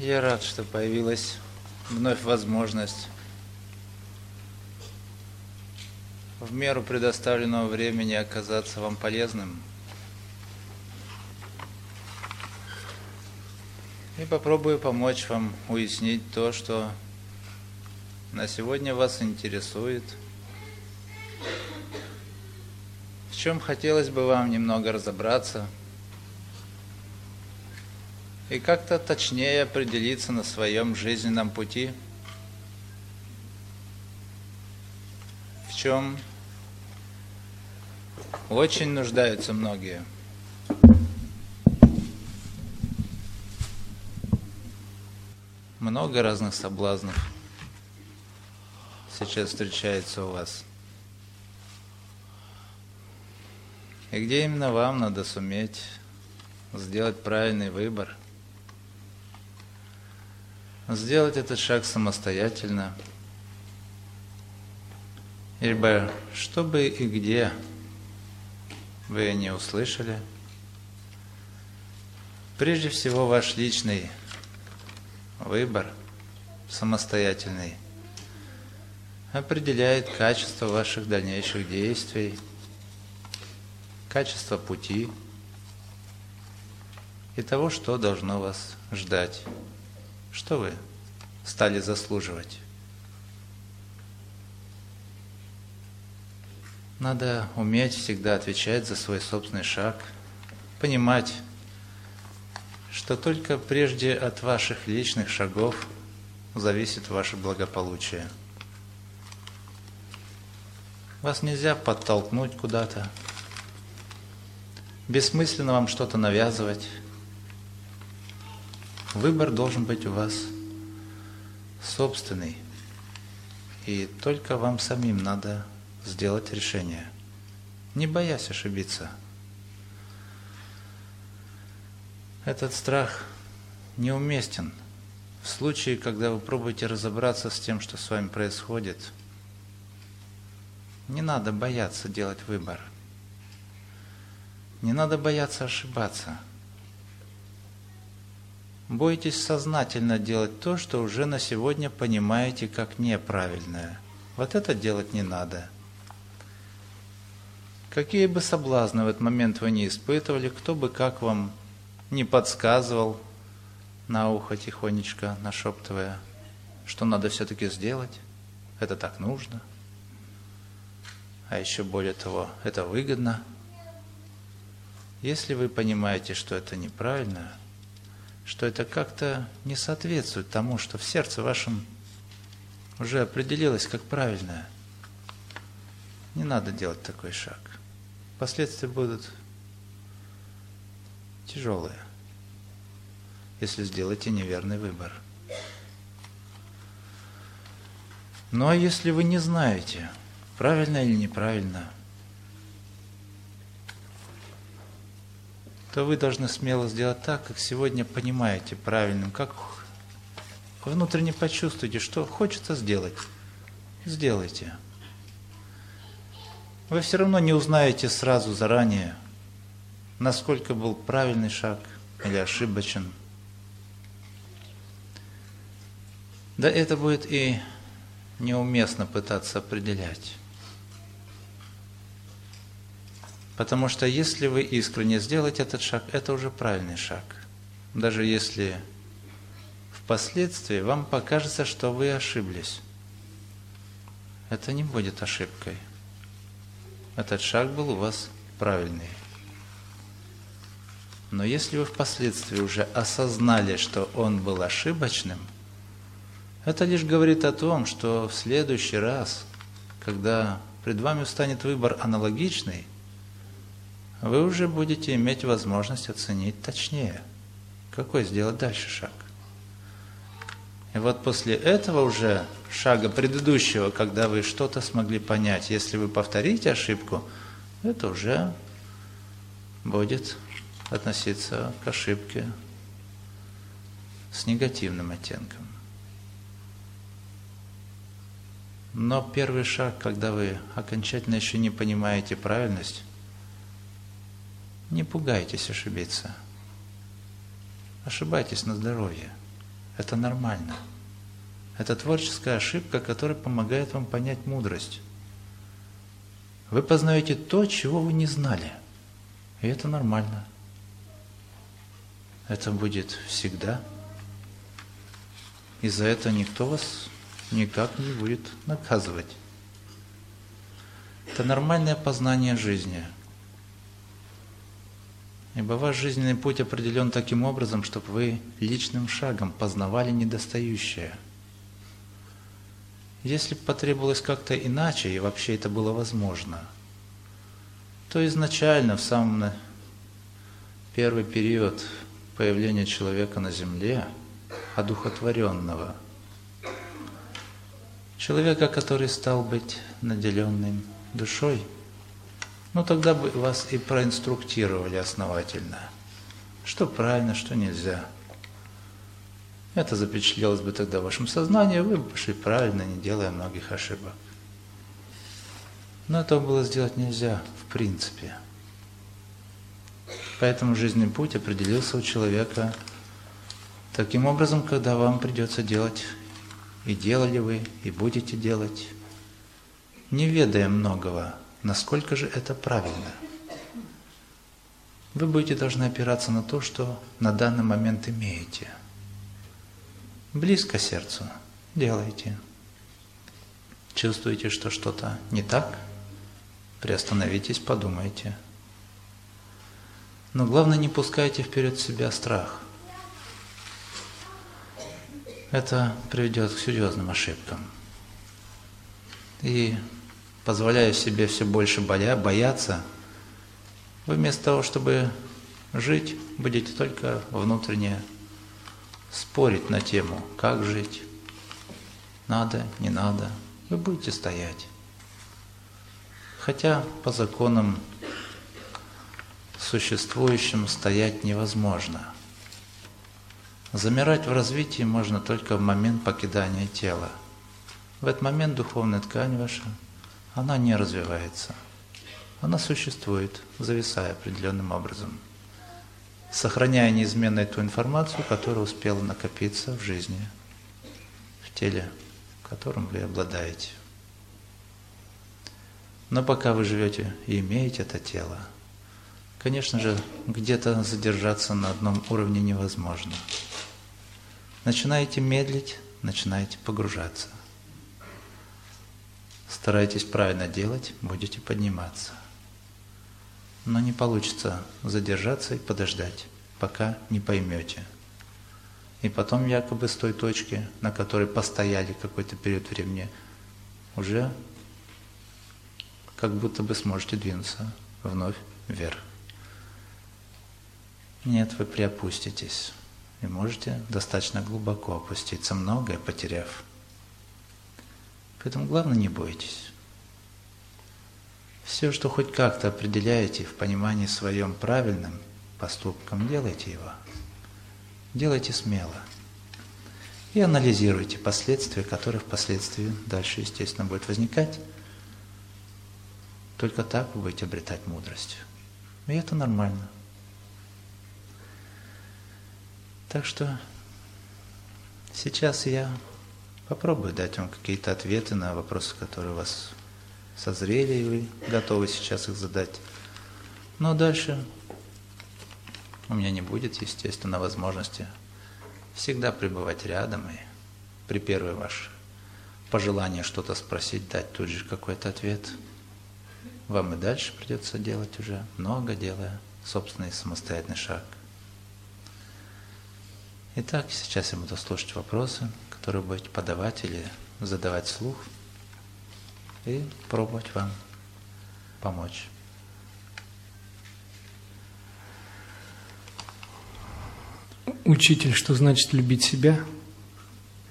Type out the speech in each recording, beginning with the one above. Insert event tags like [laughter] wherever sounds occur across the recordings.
Я рад, что появилась вновь возможность. В меру предоставленного времени оказаться вам полезным. И попробую помочь вам уяснить то, что на сегодня вас интересует, в чем хотелось бы вам немного разобраться – и как-то точнее определиться на своем жизненном пути, в чем очень нуждаются многие. Много разных соблазнов сейчас встречается у вас. И где именно вам надо суметь сделать правильный выбор – сделать этот шаг самостоятельно. Ибо что бы и где вы не услышали, прежде всего ваш личный выбор самостоятельный определяет качество ваших дальнейших действий, качество пути и того, что должно вас ждать. Что вы стали заслуживать? Надо уметь всегда отвечать за свой собственный шаг, понимать, что только прежде от ваших личных шагов зависит ваше благополучие. Вас нельзя подтолкнуть куда-то, бессмысленно вам что-то навязывать, Выбор должен быть у вас собственный. И только вам самим надо сделать решение, не боясь ошибиться. Этот страх неуместен в случае, когда вы пробуете разобраться с тем, что с вами происходит. Не надо бояться делать выбор. Не надо бояться ошибаться – Бойтесь сознательно делать то, что уже на сегодня понимаете как неправильное. Вот это делать не надо. Какие бы соблазны в этот момент вы не испытывали, кто бы как вам не подсказывал на ухо тихонечко, нашептывая, что надо все-таки сделать, это так нужно, а еще более того, это выгодно. Если вы понимаете, что это неправильно, что это как-то не соответствует тому, что в сердце вашем уже определилось как правильное. Не надо делать такой шаг. Последствия будут тяжелые, если сделаете неверный выбор. А если вы не знаете, правильно или неправильно – то вы должны смело сделать так, как сегодня понимаете правильным, как внутренне почувствуете, что хочется сделать. Сделайте. Вы все равно не узнаете сразу заранее, насколько был правильный шаг или ошибочен. Да это будет и неуместно пытаться определять. Потому что если вы искренне сделаете этот шаг, это уже правильный шаг. Даже если впоследствии вам покажется, что вы ошиблись. Это не будет ошибкой. Этот шаг был у вас правильный. Но если вы впоследствии уже осознали, что он был ошибочным, это лишь говорит о том, что в следующий раз, когда пред вами встанет выбор аналогичный, вы уже будете иметь возможность оценить точнее, какой сделать дальше шаг. И вот после этого уже шага предыдущего, когда вы что-то смогли понять, если вы повторите ошибку, это уже будет относиться к ошибке с негативным оттенком. Но первый шаг, когда вы окончательно еще не понимаете правильность, не пугайтесь ошибиться. Ошибайтесь на здоровье. Это нормально. Это творческая ошибка, которая помогает вам понять мудрость. Вы познаете то, чего вы не знали. И это нормально. Это будет всегда. И за это никто вас никак не будет наказывать. Это нормальное познание жизни. Ибо ваш жизненный путь определен таким образом, чтобы вы личным шагом познавали недостающее. Если бы потребовалось как-то иначе, и вообще это было возможно, то изначально, в самом первый период появления человека на Земле, одухотворенного – человека, который стал быть наделенным душой, ну тогда бы вас и проинструктировали основательно, что правильно, что нельзя. Это запечатлелось бы тогда в вашем сознании, вы бы пошли правильно, не делая многих ошибок. Но этого было сделать нельзя, в принципе. Поэтому жизненный путь определился у человека таким образом, когда вам придется делать и делали вы, и будете делать, не ведая многого, насколько же это правильно. Вы будете должны опираться на то, что на данный момент имеете. Близко сердцу делайте. Чувствуете, что что-то не так? Приостановитесь, подумайте. Но главное, не пускайте вперед себя страх – это приведет к серьезным ошибкам. И позволяя себе все больше боя, бояться, вы вместо того, чтобы жить, будете только внутренне спорить на тему, как жить, надо, не надо, вы будете стоять. Хотя по законам существующим стоять невозможно – Замирать в развитии можно только в момент покидания тела. В этот момент духовная ткань ваша, она не развивается. Она существует, зависая определенным образом, сохраняя неизменной ту информацию, которая успела накопиться в жизни, в теле, которым вы обладаете. Но пока вы живете и имеете это тело, конечно же, где-то задержаться на одном уровне невозможно. Начинаете медлить, начинаете погружаться. Старайтесь правильно делать, будете подниматься. Но не получится задержаться и подождать, пока не поймете. И потом якобы с той точки, на которой постояли какой-то период времени, уже как будто бы сможете двинуться вновь вверх. Нет, вы приопуститесь и можете достаточно глубоко опуститься, многое потеряв. Поэтому главное не бойтесь. Все, что хоть как-то определяете в понимании своем правильным поступком, делайте его. Делайте смело. И анализируйте последствия, которые впоследствии дальше, естественно, будут возникать. Только так вы будете обретать мудрость. И это нормально. Так что сейчас я попробую дать вам какие-то ответы на вопросы, которые у вас созрели, и вы готовы сейчас их задать. Но дальше у меня не будет, естественно, возможности всегда пребывать рядом и при первой ваше пожелание что-то спросить, дать тут же какой-то ответ. Вам и дальше придется делать уже много, делая собственный самостоятельный шаг. Итак, сейчас я буду слушать вопросы, которые будете подавать или задавать слух. и пробовать вам помочь. Учитель, что значит любить себя,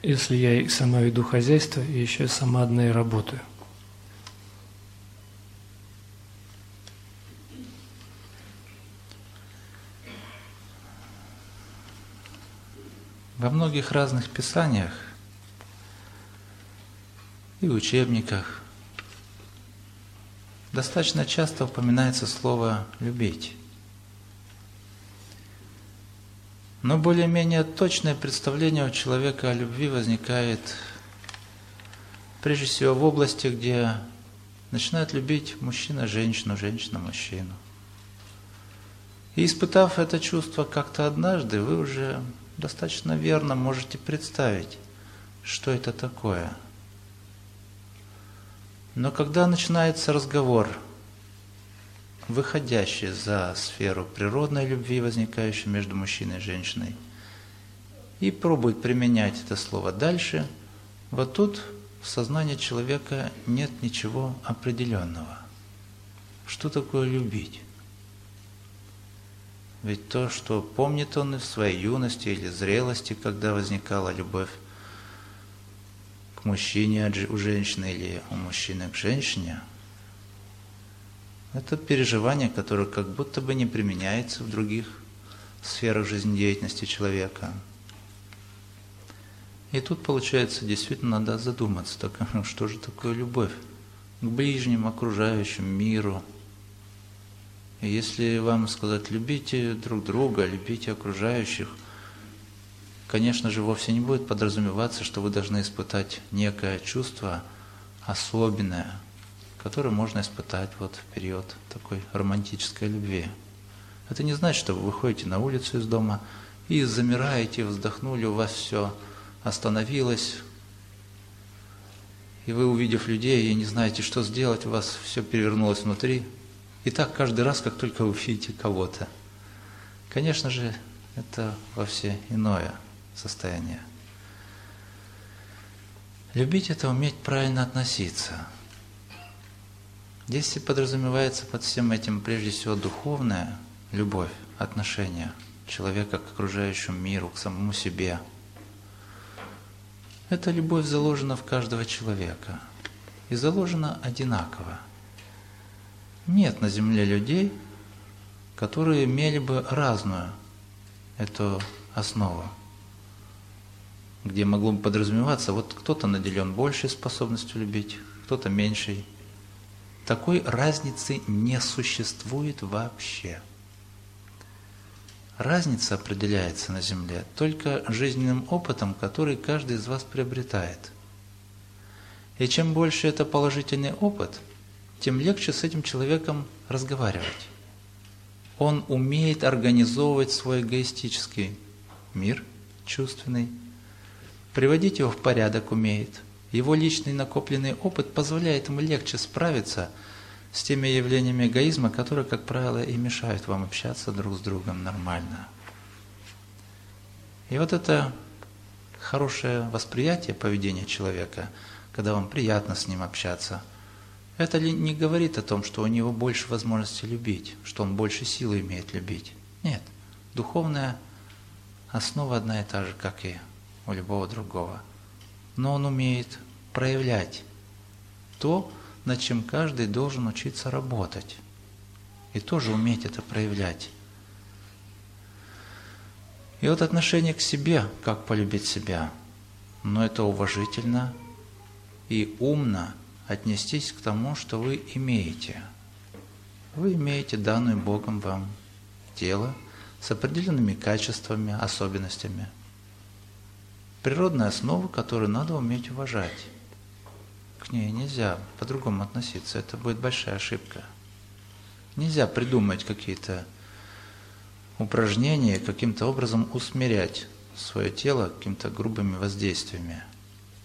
если я и сама веду хозяйство, и еще сама одна и работаю? Во многих разных писаниях и учебниках достаточно часто упоминается слово «любить». Но более-менее точное представление у человека о любви возникает прежде всего в области, где начинает любить мужчина женщину, женщина мужчину. И испытав это чувство как-то однажды, вы уже достаточно верно можете представить, что это такое. Но когда начинается разговор, выходящий за сферу природной любви, возникающей между мужчиной и женщиной, и пробует применять это слово дальше, вот тут в сознании человека нет ничего определенного. Что такое любить? Ведь то, что помнит он в своей юности или зрелости, когда возникала любовь к мужчине у женщины или у мужчины к женщине, это переживание, которое как будто бы не применяется в других сферах жизнедеятельности человека. И тут, получается, действительно надо задуматься, так, [laughs] что же такое любовь к ближним, окружающим, миру – если вам сказать, любите друг друга, любите окружающих, конечно же, вовсе не будет подразумеваться, что вы должны испытать некое чувство особенное, которое можно испытать вот в период такой романтической любви. Это не значит, что вы выходите на улицу из дома и замираете, вздохнули, у вас все остановилось, и вы, увидев людей, и не знаете, что сделать, у вас все перевернулось внутри, и так каждый раз, как только вы видите кого-то. Конечно же, это вовсе иное состояние. Любить – это уметь правильно относиться. Здесь подразумевается под всем этим прежде всего духовная любовь, отношение человека к окружающему миру, к самому себе. Эта любовь заложена в каждого человека и заложена одинаково – нет на Земле людей, которые имели бы разную эту основу, где могло бы подразумеваться, вот кто-то наделен большей способностью любить, кто-то меньшей. Такой разницы не существует вообще. Разница определяется на Земле только жизненным опытом, который каждый из вас приобретает. И чем больше это положительный опыт – тем легче с этим человеком разговаривать. Он умеет организовывать свой эгоистический мир чувственный, приводить его в порядок умеет. Его личный накопленный опыт позволяет ему легче справиться с теми явлениями эгоизма, которые, как правило, и мешают вам общаться друг с другом нормально. И вот это хорошее восприятие поведения человека, когда вам приятно с ним общаться – это ли не говорит о том, что у него больше возможности любить, что он больше силы имеет любить? Нет. Духовная основа одна и та же, как и у любого другого. Но он умеет проявлять то, над чем каждый должен учиться работать. И тоже уметь это проявлять. И вот отношение к себе, как полюбить себя, но это уважительно и умно – отнестись к тому, что вы имеете. Вы имеете данную Богом вам тело с определенными качествами, особенностями. Природная основа, которую надо уметь уважать. К ней нельзя по-другому относиться, это будет большая ошибка. Нельзя придумать какие-то упражнения, каким-то образом усмирять свое тело какими-то грубыми воздействиями.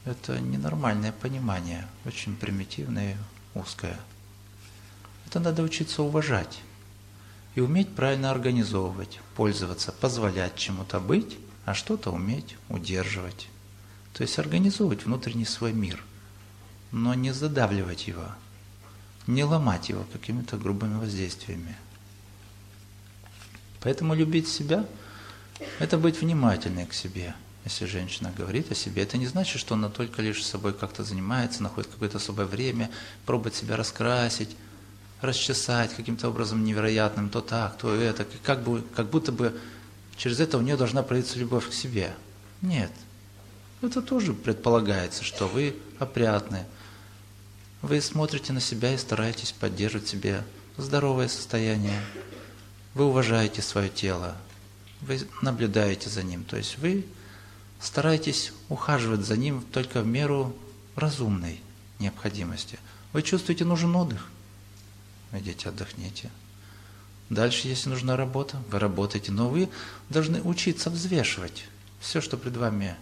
Это ненормальное понимание, очень примитивное узкое. Это надо учиться уважать и уметь правильно организовывать, пользоваться, позволять чему-то быть, а что-то уметь удерживать. То есть организовывать внутренний свой мир. но не задавливать его, не ломать его какими-то грубыми воздействиями. Поэтому любить себя – это быть внимательной к себе. Если женщина говорит о себе, это не значит, что она только лишь собой как-то занимается, находит какое-то особое время, пробует себя раскрасить, расчесать каким-то образом невероятным, то так, то это, как, бы, как будто бы через это у нее должна проявиться любовь к себе. Нет. Это тоже предполагается, что вы опрятны. Вы смотрите на себя и стараетесь поддерживать себе здоровое состояние. Вы уважаете свое тело. Вы наблюдаете за ним. То есть вы стараетесь ухаживать за ним только в меру разумной необходимости. Вы чувствуете нужен отдых идите отдохните. Дальше, если нужна работа, вы работаете, но вы должны учиться взвешивать все, что пред вами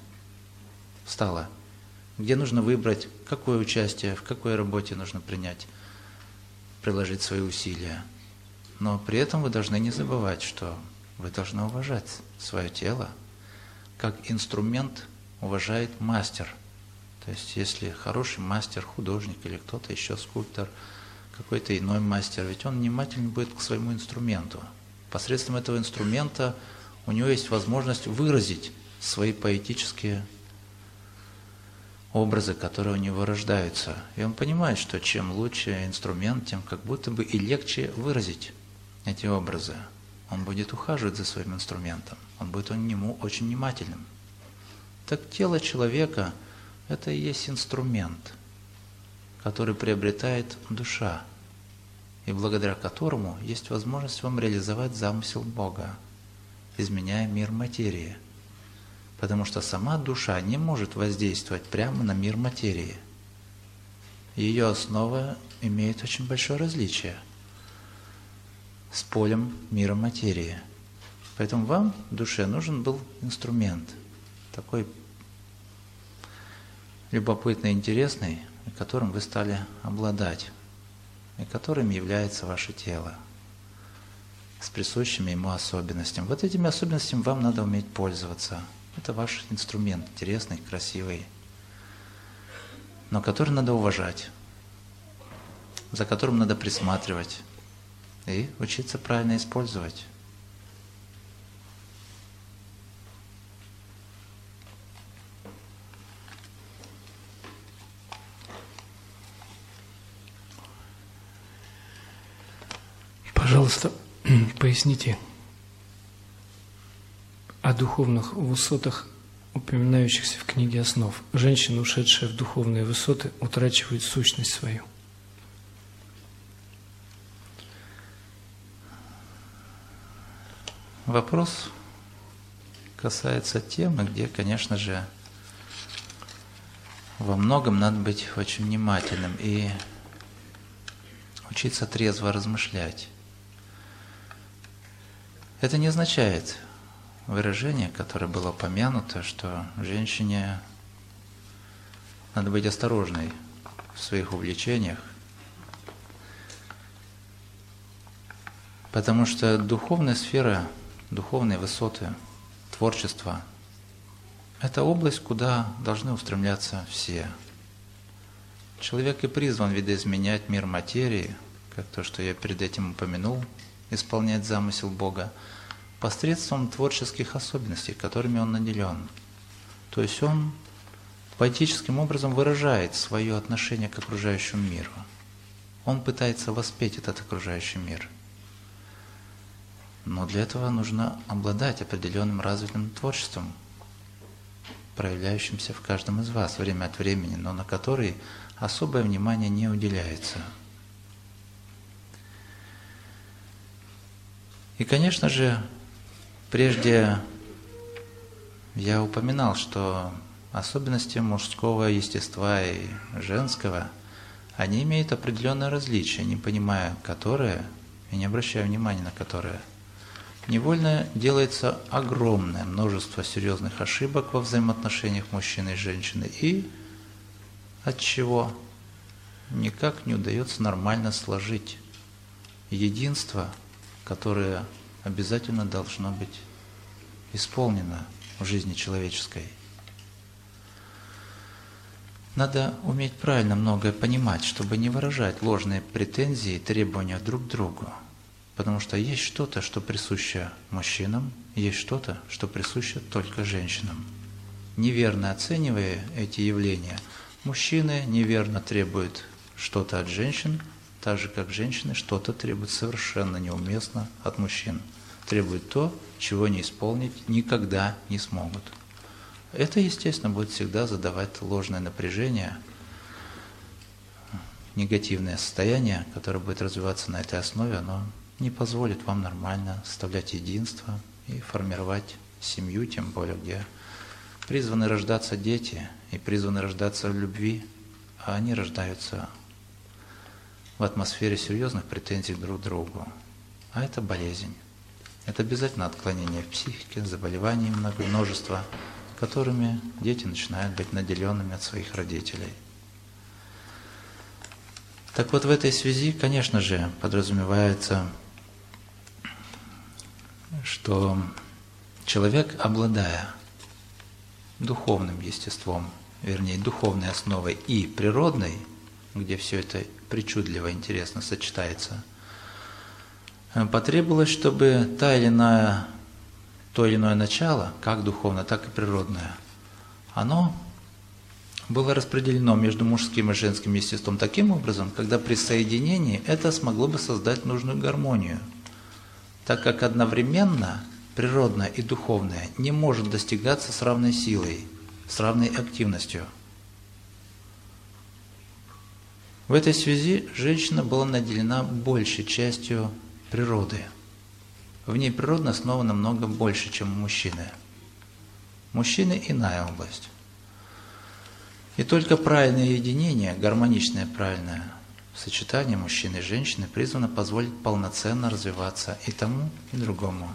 стало. Где нужно выбрать, какое участие, в какой работе нужно принять, приложить свои усилия. Но при этом вы должны не забывать, что вы должны уважать свое тело, как инструмент уважает мастер. То есть, если хороший мастер, художник или кто-то еще, скульптор – какой-то иной мастер, ведь он внимательно будет к своему инструменту. Посредством этого инструмента у него есть возможность выразить свои поэтические образы, которые у него рождаются. И он понимает, что чем лучше инструмент, тем как будто бы и легче выразить эти образы. Он будет ухаживать за своим инструментом, он будет к нему очень внимательным. Так тело человека – это и есть инструмент – который приобретает душа, и благодаря которому есть возможность вам реализовать замысел Бога, изменяя мир материи. Потому что сама душа не может воздействовать прямо на мир материи. Ее основа имеет очень большое различие с полем мира материи. Поэтому вам, душе, нужен был инструмент, такой любопытный, интересный, которым вы стали обладать, и которым является ваше тело, с присущими ему особенностями. Вот этими особенностями вам надо уметь пользоваться. Это ваш инструмент, интересный, красивый, но который надо уважать, за которым надо присматривать и учиться правильно использовать. Пожалуйста, [clears throat] поясните о духовных высотах, упоминающихся в книге основ. Женщина, ушедшая в духовные высоты, утрачивает сущность свою. Вопрос касается темы, где, конечно же, во многом надо быть очень внимательным и учиться трезво размышлять. Это не означает выражение, которое было упомянуто, что женщине надо быть осторожной в своих увлечениях, потому что духовная сфера, духовные высоты, творчество – это область, куда должны устремляться все. Человек и призван видоизменять мир материи, как то, что я перед этим упомянул, исполнять замысел Бога – посредством творческих особенностей, которыми он наделен. То есть он поэтическим образом выражает свое отношение к окружающему миру. Он пытается воспеть этот окружающий мир. Но для этого нужно обладать определенным развитым творчеством, проявляющимся в каждом из вас время от времени, но на который особое внимание не уделяется. И, конечно же, Прежде я упоминал, что особенности мужского естества и женского, они имеют определенное различие, не понимая которое, и не обращая внимания на которое, невольно делается огромное множество серьезных ошибок во взаимоотношениях мужчины и женщины, и от чего никак не удается нормально сложить единство, которое обязательно должно быть исполнено в жизни человеческой. Надо уметь правильно многое понимать, чтобы не выражать ложные претензии и требования друг к другу. Потому что есть что-то, что присуще мужчинам, есть что-то, что присуще только женщинам. Неверно оценивая эти явления, мужчины неверно требуют что-то от женщин, так же как женщины что-то требуют совершенно неуместно от мужчин. Требуют то, чего не исполнить никогда не смогут. Это, естественно, будет всегда задавать ложное напряжение, негативное состояние, которое будет развиваться на этой основе, оно не позволит вам нормально составлять единство и формировать семью, тем более, где призваны рождаться дети и призваны рождаться в любви, а они рождаются в атмосфере серьезных претензий друг к другу. А это болезнь. Это обязательно отклонение в психике, заболевания много, множество, которыми дети начинают быть наделенными от своих родителей. Так вот, в этой связи, конечно же, подразумевается, что человек, обладая духовным естеством, вернее, духовной основой и природной, где все это причудливо, интересно сочетается, потребовалось, чтобы та или иная то или иное начало, как духовное, так и природное, оно было распределено между мужским и женским естеством таким образом, когда при соединении это смогло бы создать нужную гармонию, так как одновременно природное и духовное не может достигаться с равной силой, с равной активностью. В этой связи женщина была наделена большей частью природы – в ней природная основа намного больше, чем у мужчины. Мужчины – иная область. И только правильное единение, гармоничное правильное сочетание мужчины и женщины призвано позволить полноценно развиваться и тому, и другому.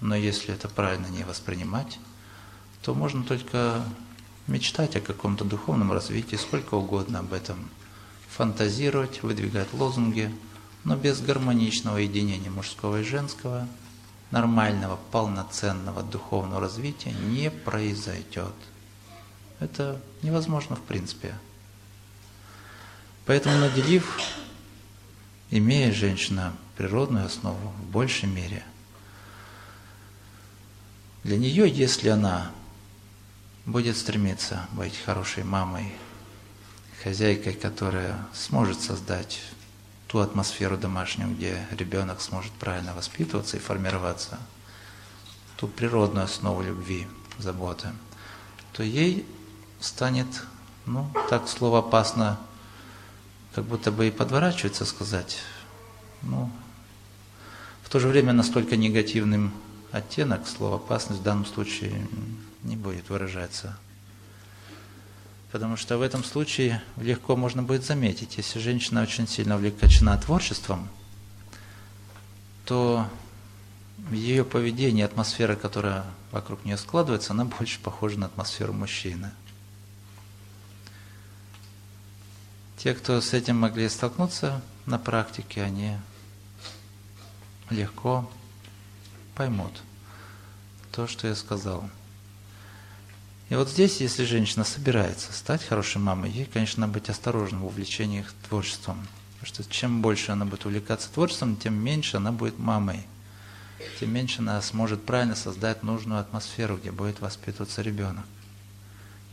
Но если это правильно не воспринимать, то можно только мечтать о каком-то духовном развитии, сколько угодно об этом, фантазировать, выдвигать лозунги – но без гармоничного единения мужского и женского нормального, полноценного духовного развития не произойдет. Это невозможно в принципе. Поэтому наделив, имея женщина природную основу в большей мере, для нее, если она будет стремиться быть хорошей мамой, хозяйкой, которая сможет создать ту атмосферу домашнюю, где ребенок сможет правильно воспитываться и формироваться, ту природную основу любви, заботы, то ей станет, ну, так слово опасно, как будто бы и подворачивается сказать, ну, в то же время настолько негативным оттенок слова опасность в данном случае не будет выражаться Потому что в этом случае легко можно будет заметить, если женщина очень сильно увлечена творчеством, то ее поведение, атмосфера, которая вокруг нее складывается, она больше похожа на атмосферу мужчины. Те, кто с этим могли столкнуться на практике, они легко поймут то, что я сказал. И вот здесь, если женщина собирается стать хорошей мамой, ей, конечно, надо быть осторожным в увлечении творчеством. Потому что чем больше она будет увлекаться творчеством, тем меньше она будет мамой. Тем меньше она сможет правильно создать нужную атмосферу, где будет воспитываться ребенок.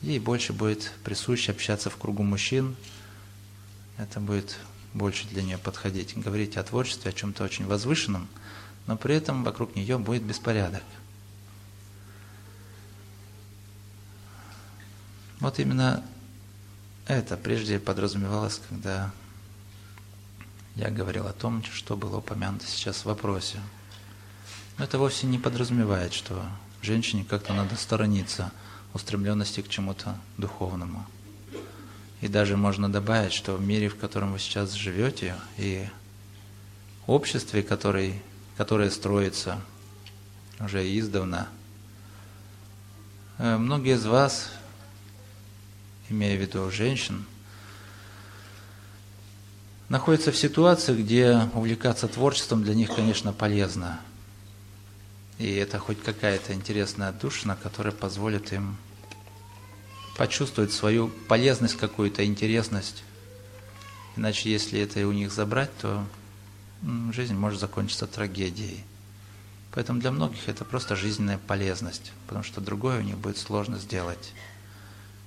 Ей больше будет присуще общаться в кругу мужчин. Это будет больше для нее подходить. Говорить о творчестве, о чем-то очень возвышенном, но при этом вокруг нее будет беспорядок. Вот именно это прежде подразумевалось, когда я говорил о том, что было упомянуто сейчас в вопросе. Но это вовсе не подразумевает, что женщине как-то надо сторониться устремленности к чему-то духовному. И даже можно добавить, что в мире, в котором вы сейчас живете, и обществе, который, которое строится уже издавна, э, многие из вас имея в виду женщин, находятся в ситуации, где увлекаться творчеством для них, конечно, полезно. И это хоть какая-то интересная отдушина, которая позволит им почувствовать свою полезность какую-то, интересность. Иначе, если это у них забрать, то жизнь может закончиться трагедией. Поэтому для многих это просто жизненная полезность, потому что другое у них будет сложно сделать.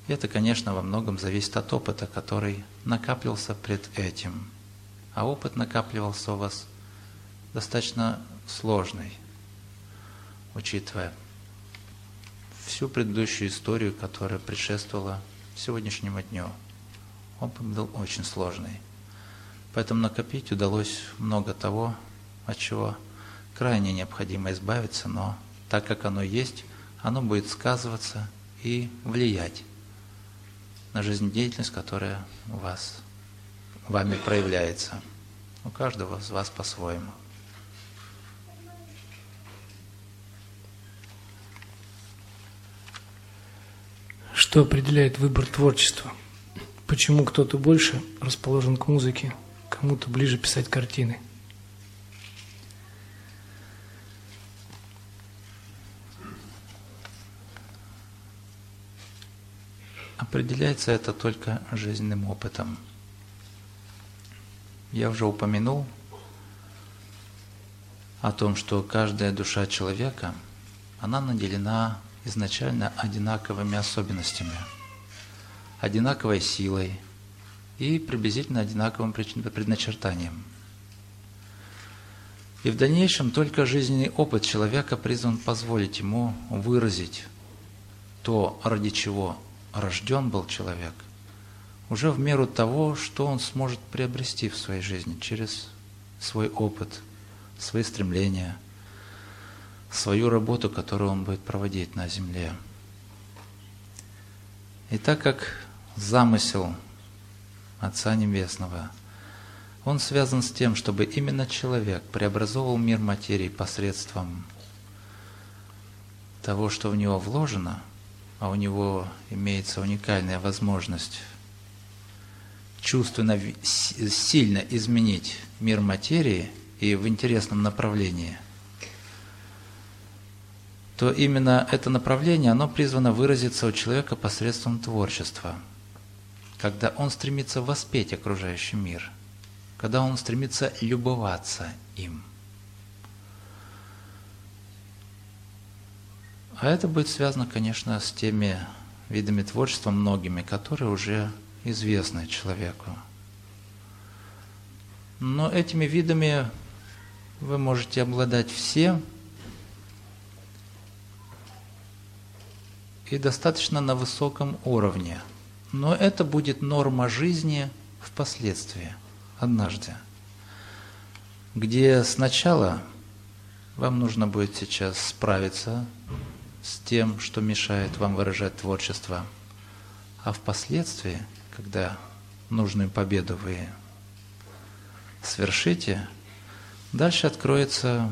И это, конечно, во многом зависит от опыта, который накапливался пред этим. А опыт накапливался у вас достаточно сложный, учитывая всю предыдущую историю, которая предшествовала сегодняшнему дню. Опыт был очень сложный. Поэтому накопить удалось много того, от чего крайне необходимо избавиться, но так как оно есть, оно будет сказываться и влиять на жизнедеятельность, которая у вас, вами проявляется. У каждого из вас по-своему. Что определяет выбор творчества? Почему кто-то больше расположен к музыке, кому-то ближе писать картины? Определяется это только жизненным опытом. Я уже упомянул о том, что каждая душа человека, она наделена изначально одинаковыми особенностями, одинаковой силой и приблизительно одинаковым предначертанием. И в дальнейшем только жизненный опыт человека призван позволить ему выразить то, ради чего рожден был человек, уже в меру того, что он сможет приобрести в своей жизни через свой опыт, свои стремления, свою работу, которую он будет проводить на земле. И так как замысел Отца Небесного, он связан с тем, чтобы именно человек преобразовывал мир материи посредством того, что в него вложено – а у него имеется уникальная возможность чувственно сильно изменить мир материи и в интересном направлении, то именно это направление, оно призвано выразиться у человека посредством творчества, когда он стремится воспеть окружающий мир, когда он стремится любоваться им – А это будет связано, конечно, с теми видами творчества, многими, которые уже известны человеку. Но этими видами вы можете обладать все и достаточно на высоком уровне. Но это будет норма жизни впоследствии, однажды, где сначала вам нужно будет сейчас справиться с тем, что мешает вам выражать творчество. А впоследствии, когда нужную победу вы свершите, дальше откроется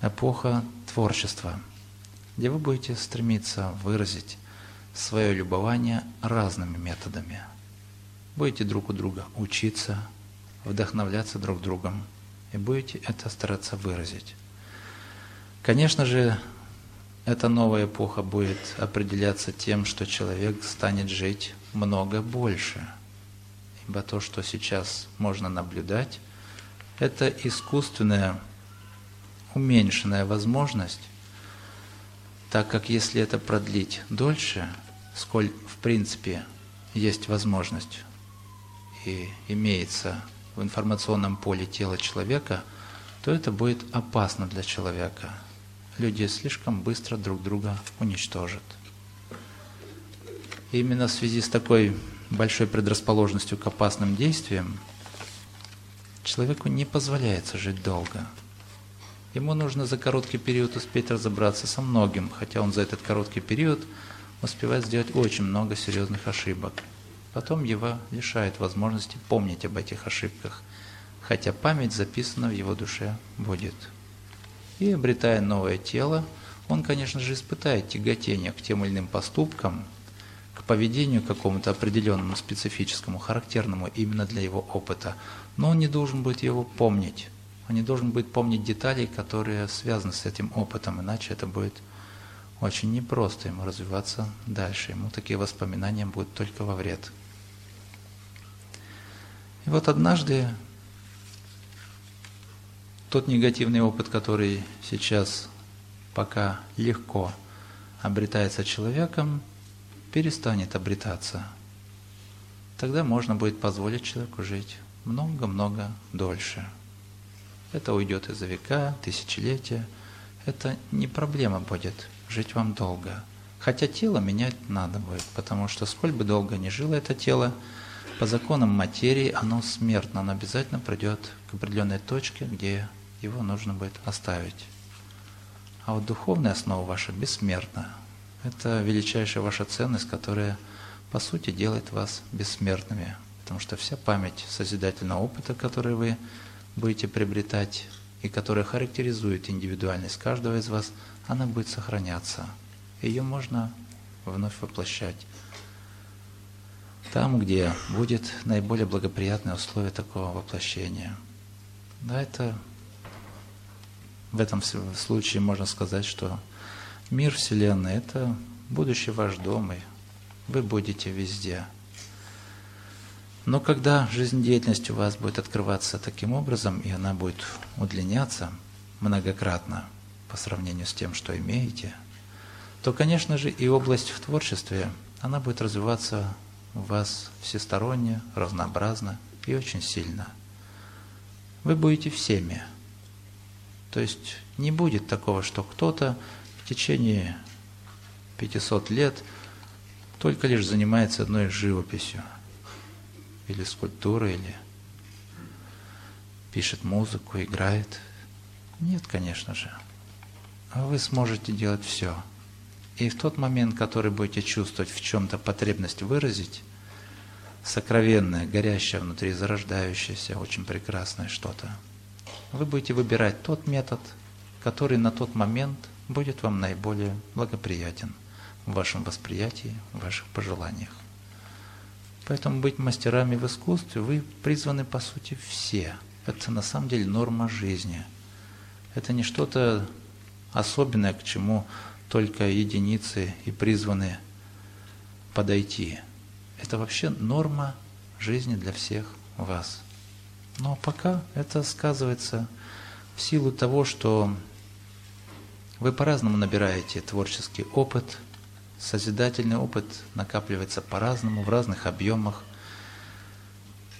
эпоха творчества, где вы будете стремиться выразить свое любование разными методами. Будете друг у друга учиться, вдохновляться друг другом и будете это стараться выразить. Конечно же, эта новая эпоха будет определяться тем, что человек станет жить много больше. Ибо то, что сейчас можно наблюдать, это искусственная, уменьшенная возможность, так как если это продлить дольше, сколь в принципе есть возможность и имеется в информационном поле тела человека, то это будет опасно для человека – люди слишком быстро друг друга уничтожат. И именно в связи с такой большой предрасположенностью к опасным действиям человеку не позволяется жить долго. Ему нужно за короткий период успеть разобраться со многим, хотя он за этот короткий период успевает сделать очень много серьезных ошибок. Потом его лишает возможности помнить об этих ошибках, хотя память записана в его душе будет. И обретая новое тело, он, конечно же, испытает тяготение к тем или иным поступкам, к поведению какому-то определенному, специфическому, характерному именно для его опыта. Но он не должен будет его помнить. Он не должен будет помнить деталей, которые связаны с этим опытом, иначе это будет очень непросто ему развиваться дальше. Ему такие воспоминания будут только во вред. И вот однажды тот негативный опыт, который сейчас пока легко обретается человеком, перестанет обретаться. Тогда можно будет позволить человеку жить много-много дольше. Это уйдет из-за века, тысячелетия. Это не проблема будет жить вам долго. Хотя тело менять надо будет, потому что сколь бы долго ни жило это тело, по законам материи оно смертно, оно обязательно придет к определенной точке, где его нужно будет оставить. А вот духовная основа ваша бессмертна. Это величайшая ваша ценность, которая, по сути, делает вас бессмертными. Потому что вся память созидательного опыта, который вы будете приобретать, и которая характеризует индивидуальность каждого из вас, она будет сохраняться. Ее можно вновь воплощать. Там, где будет наиболее благоприятное условие такого воплощения. Да, это в этом случае можно сказать, что мир Вселенной – это будущий ваш дом, и вы будете везде. Но когда жизнедеятельность у вас будет открываться таким образом, и она будет удлиняться многократно по сравнению с тем, что имеете, то, конечно же, и область в творчестве, она будет развиваться у вас всесторонне, разнообразно и очень сильно. Вы будете всеми – то есть не будет такого, что кто-то в течение 500 лет только лишь занимается одной живописью или скульптурой, или пишет музыку, играет. Нет, конечно же. А вы сможете делать все. И в тот момент, который будете чувствовать в чем-то потребность выразить, сокровенное, горящее внутри, зарождающееся, очень прекрасное что-то – вы будете выбирать тот метод, который на тот момент будет вам наиболее благоприятен в вашем восприятии, в ваших пожеланиях. Поэтому быть мастерами в искусстве вы призваны по сути все. Это на самом деле норма жизни. Это не что-то особенное, к чему только единицы и призваны подойти. Это вообще норма жизни для всех вас. Но пока это сказывается в силу того, что вы по-разному набираете творческий опыт, созидательный опыт накапливается по-разному, в разных объемах.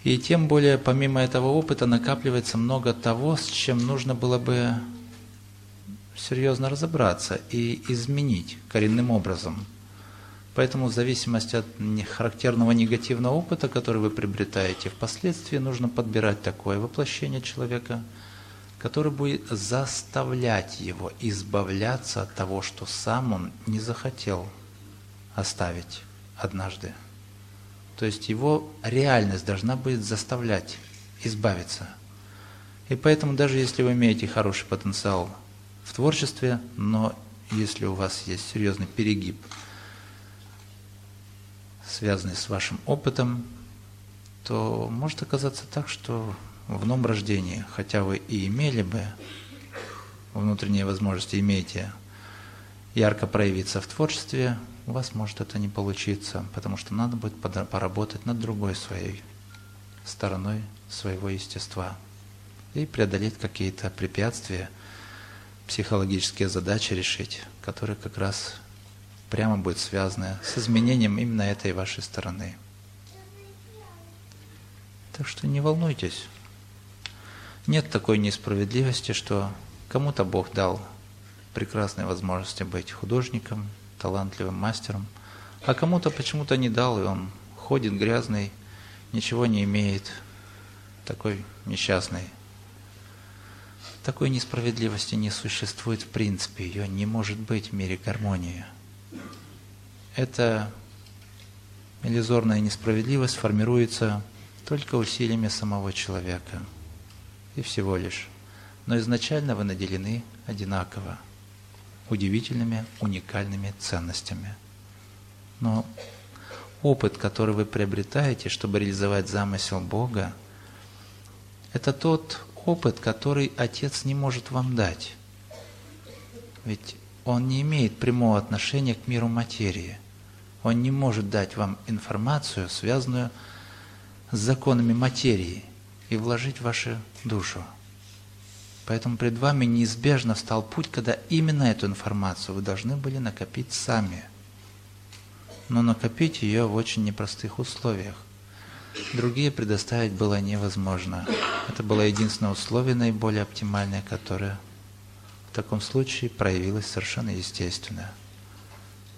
И тем более, помимо этого опыта, накапливается много того, с чем нужно было бы серьезно разобраться и изменить коренным образом – Поэтому в зависимости от характерного негативного опыта, который вы приобретаете, впоследствии нужно подбирать такое воплощение человека, которое будет заставлять его избавляться от того, что сам он не захотел оставить однажды. То есть его реальность должна будет заставлять избавиться. И поэтому даже если вы имеете хороший потенциал в творчестве, но если у вас есть серьезный перегиб – связанный с вашим опытом, то может оказаться так, что в новом рождении, хотя вы и имели бы внутренние возможности, имеете ярко проявиться в творчестве, у вас может это не получиться, потому что надо будет поработать над другой своей стороной своего естества и преодолеть какие-то препятствия, психологические задачи решить, которые как раз прямо будет связано с изменением именно этой вашей стороны. Так что не волнуйтесь. Нет такой несправедливости, что кому-то Бог дал прекрасные возможности быть художником, талантливым мастером, а кому-то почему-то не дал, и он ходит грязный, ничего не имеет, такой несчастный. Такой несправедливости не существует в принципе, ее не может быть в мире гармонии эта иллюзорная несправедливость формируется только усилиями самого человека. И всего лишь. Но изначально вы наделены одинаково, удивительными, уникальными ценностями. Но опыт, который вы приобретаете, чтобы реализовать замысел Бога, это тот опыт, который Отец не может вам дать. Ведь он не имеет прямого отношения к миру материи. Он не может дать вам информацию, связанную с законами материи, и вложить в вашу душу. Поэтому пред вами неизбежно встал путь, когда именно эту информацию вы должны были накопить сами. Но накопить ее в очень непростых условиях. Другие предоставить было невозможно. Это было единственное условие, наиболее оптимальное, которое в таком случае проявилось совершенно естественно.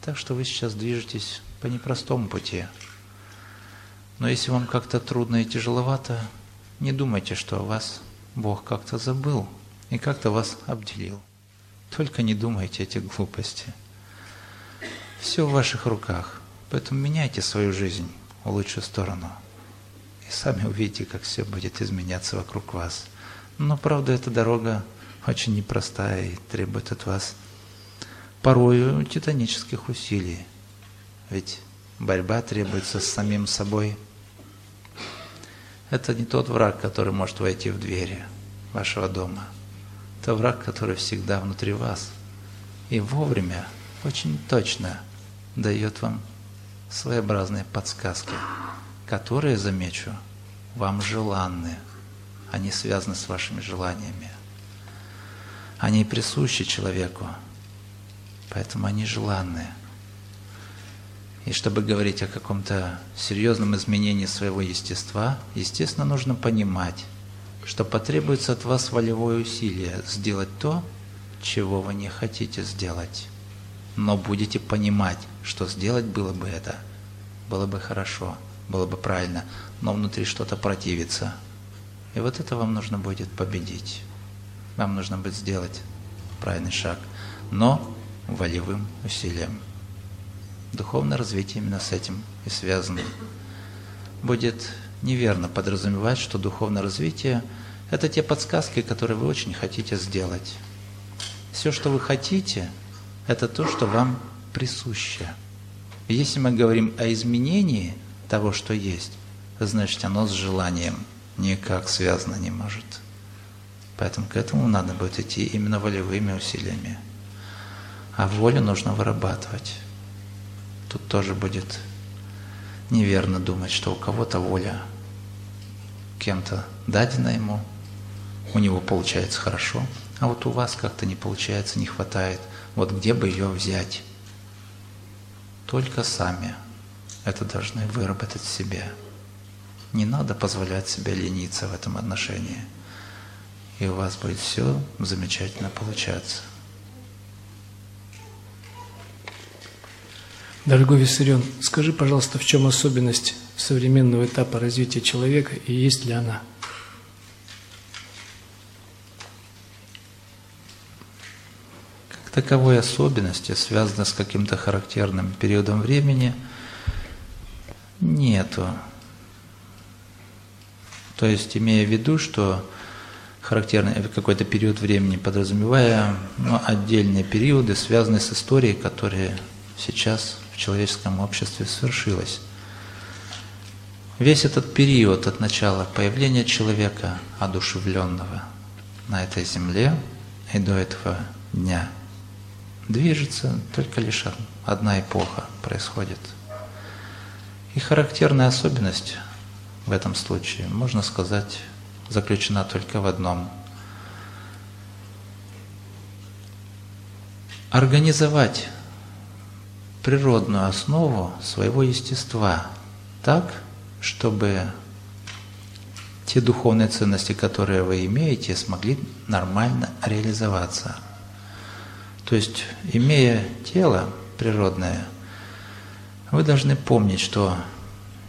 Так что вы сейчас движетесь по непростому пути. Но если вам как-то трудно и тяжеловато, не думайте, что о вас Бог как-то забыл и как-то вас обделил. Только не думайте эти глупости. Все в ваших руках, поэтому меняйте свою жизнь в лучшую сторону. И сами увидите, как все будет изменяться вокруг вас. Но, правда, эта дорога очень непростая и требует от вас порою титанических усилий. Ведь борьба требуется с самим собой – это не тот враг, который может войти в двери вашего дома. Это враг, который всегда внутри вас. И вовремя, очень точно дает вам своеобразные подсказки, которые, замечу, вам желанны. Они связаны с вашими желаниями. Они присущи человеку, поэтому они желанные. И чтобы говорить о каком-то серьезном изменении своего естества, естественно, нужно понимать, что потребуется от вас волевое усилие сделать то, чего вы не хотите сделать. Но будете понимать, что сделать было бы это, было бы хорошо, было бы правильно, но внутри что-то противится. И вот это вам нужно будет победить. Вам нужно будет сделать правильный шаг, но волевым усилием. Духовное развитие именно с этим и связано. Будет неверно подразумевать, что духовное развитие – это те подсказки, которые вы очень хотите сделать. Все, что вы хотите, это то, что вам присуще. если мы говорим о изменении того, что есть, значит оно с желанием никак связано не может. Поэтому к этому надо будет идти именно волевыми усилиями. А волю нужно вырабатывать. Тут тоже будет неверно думать, что у кого-то воля кем-то дадена ему, у него получается хорошо, а вот у вас как-то не получается, не хватает. Вот где бы ее взять? Только сами это должны выработать в себе. Не надо позволять себе лениться в этом отношении. И у вас будет все замечательно получаться. Дорогой Виссарион, скажи, пожалуйста, в чем особенность современного этапа развития человека и есть ли она? Как таковой особенности, связанной с каким-то характерным периодом времени, нету. То есть, имея в виду, что характерный какой-то период времени, подразумевая ну, отдельные периоды, связанные с историей, которые сейчас в человеческом обществе свершилось. Весь этот период от начала появления человека одушевленного на этой земле и до этого дня движется только лишь одна эпоха происходит. И характерная особенность в этом случае, можно сказать, заключена только в одном. Организовать природную основу своего естества так, чтобы те духовные ценности, которые вы имеете, смогли нормально реализоваться. То есть, имея тело природное, вы должны помнить, что,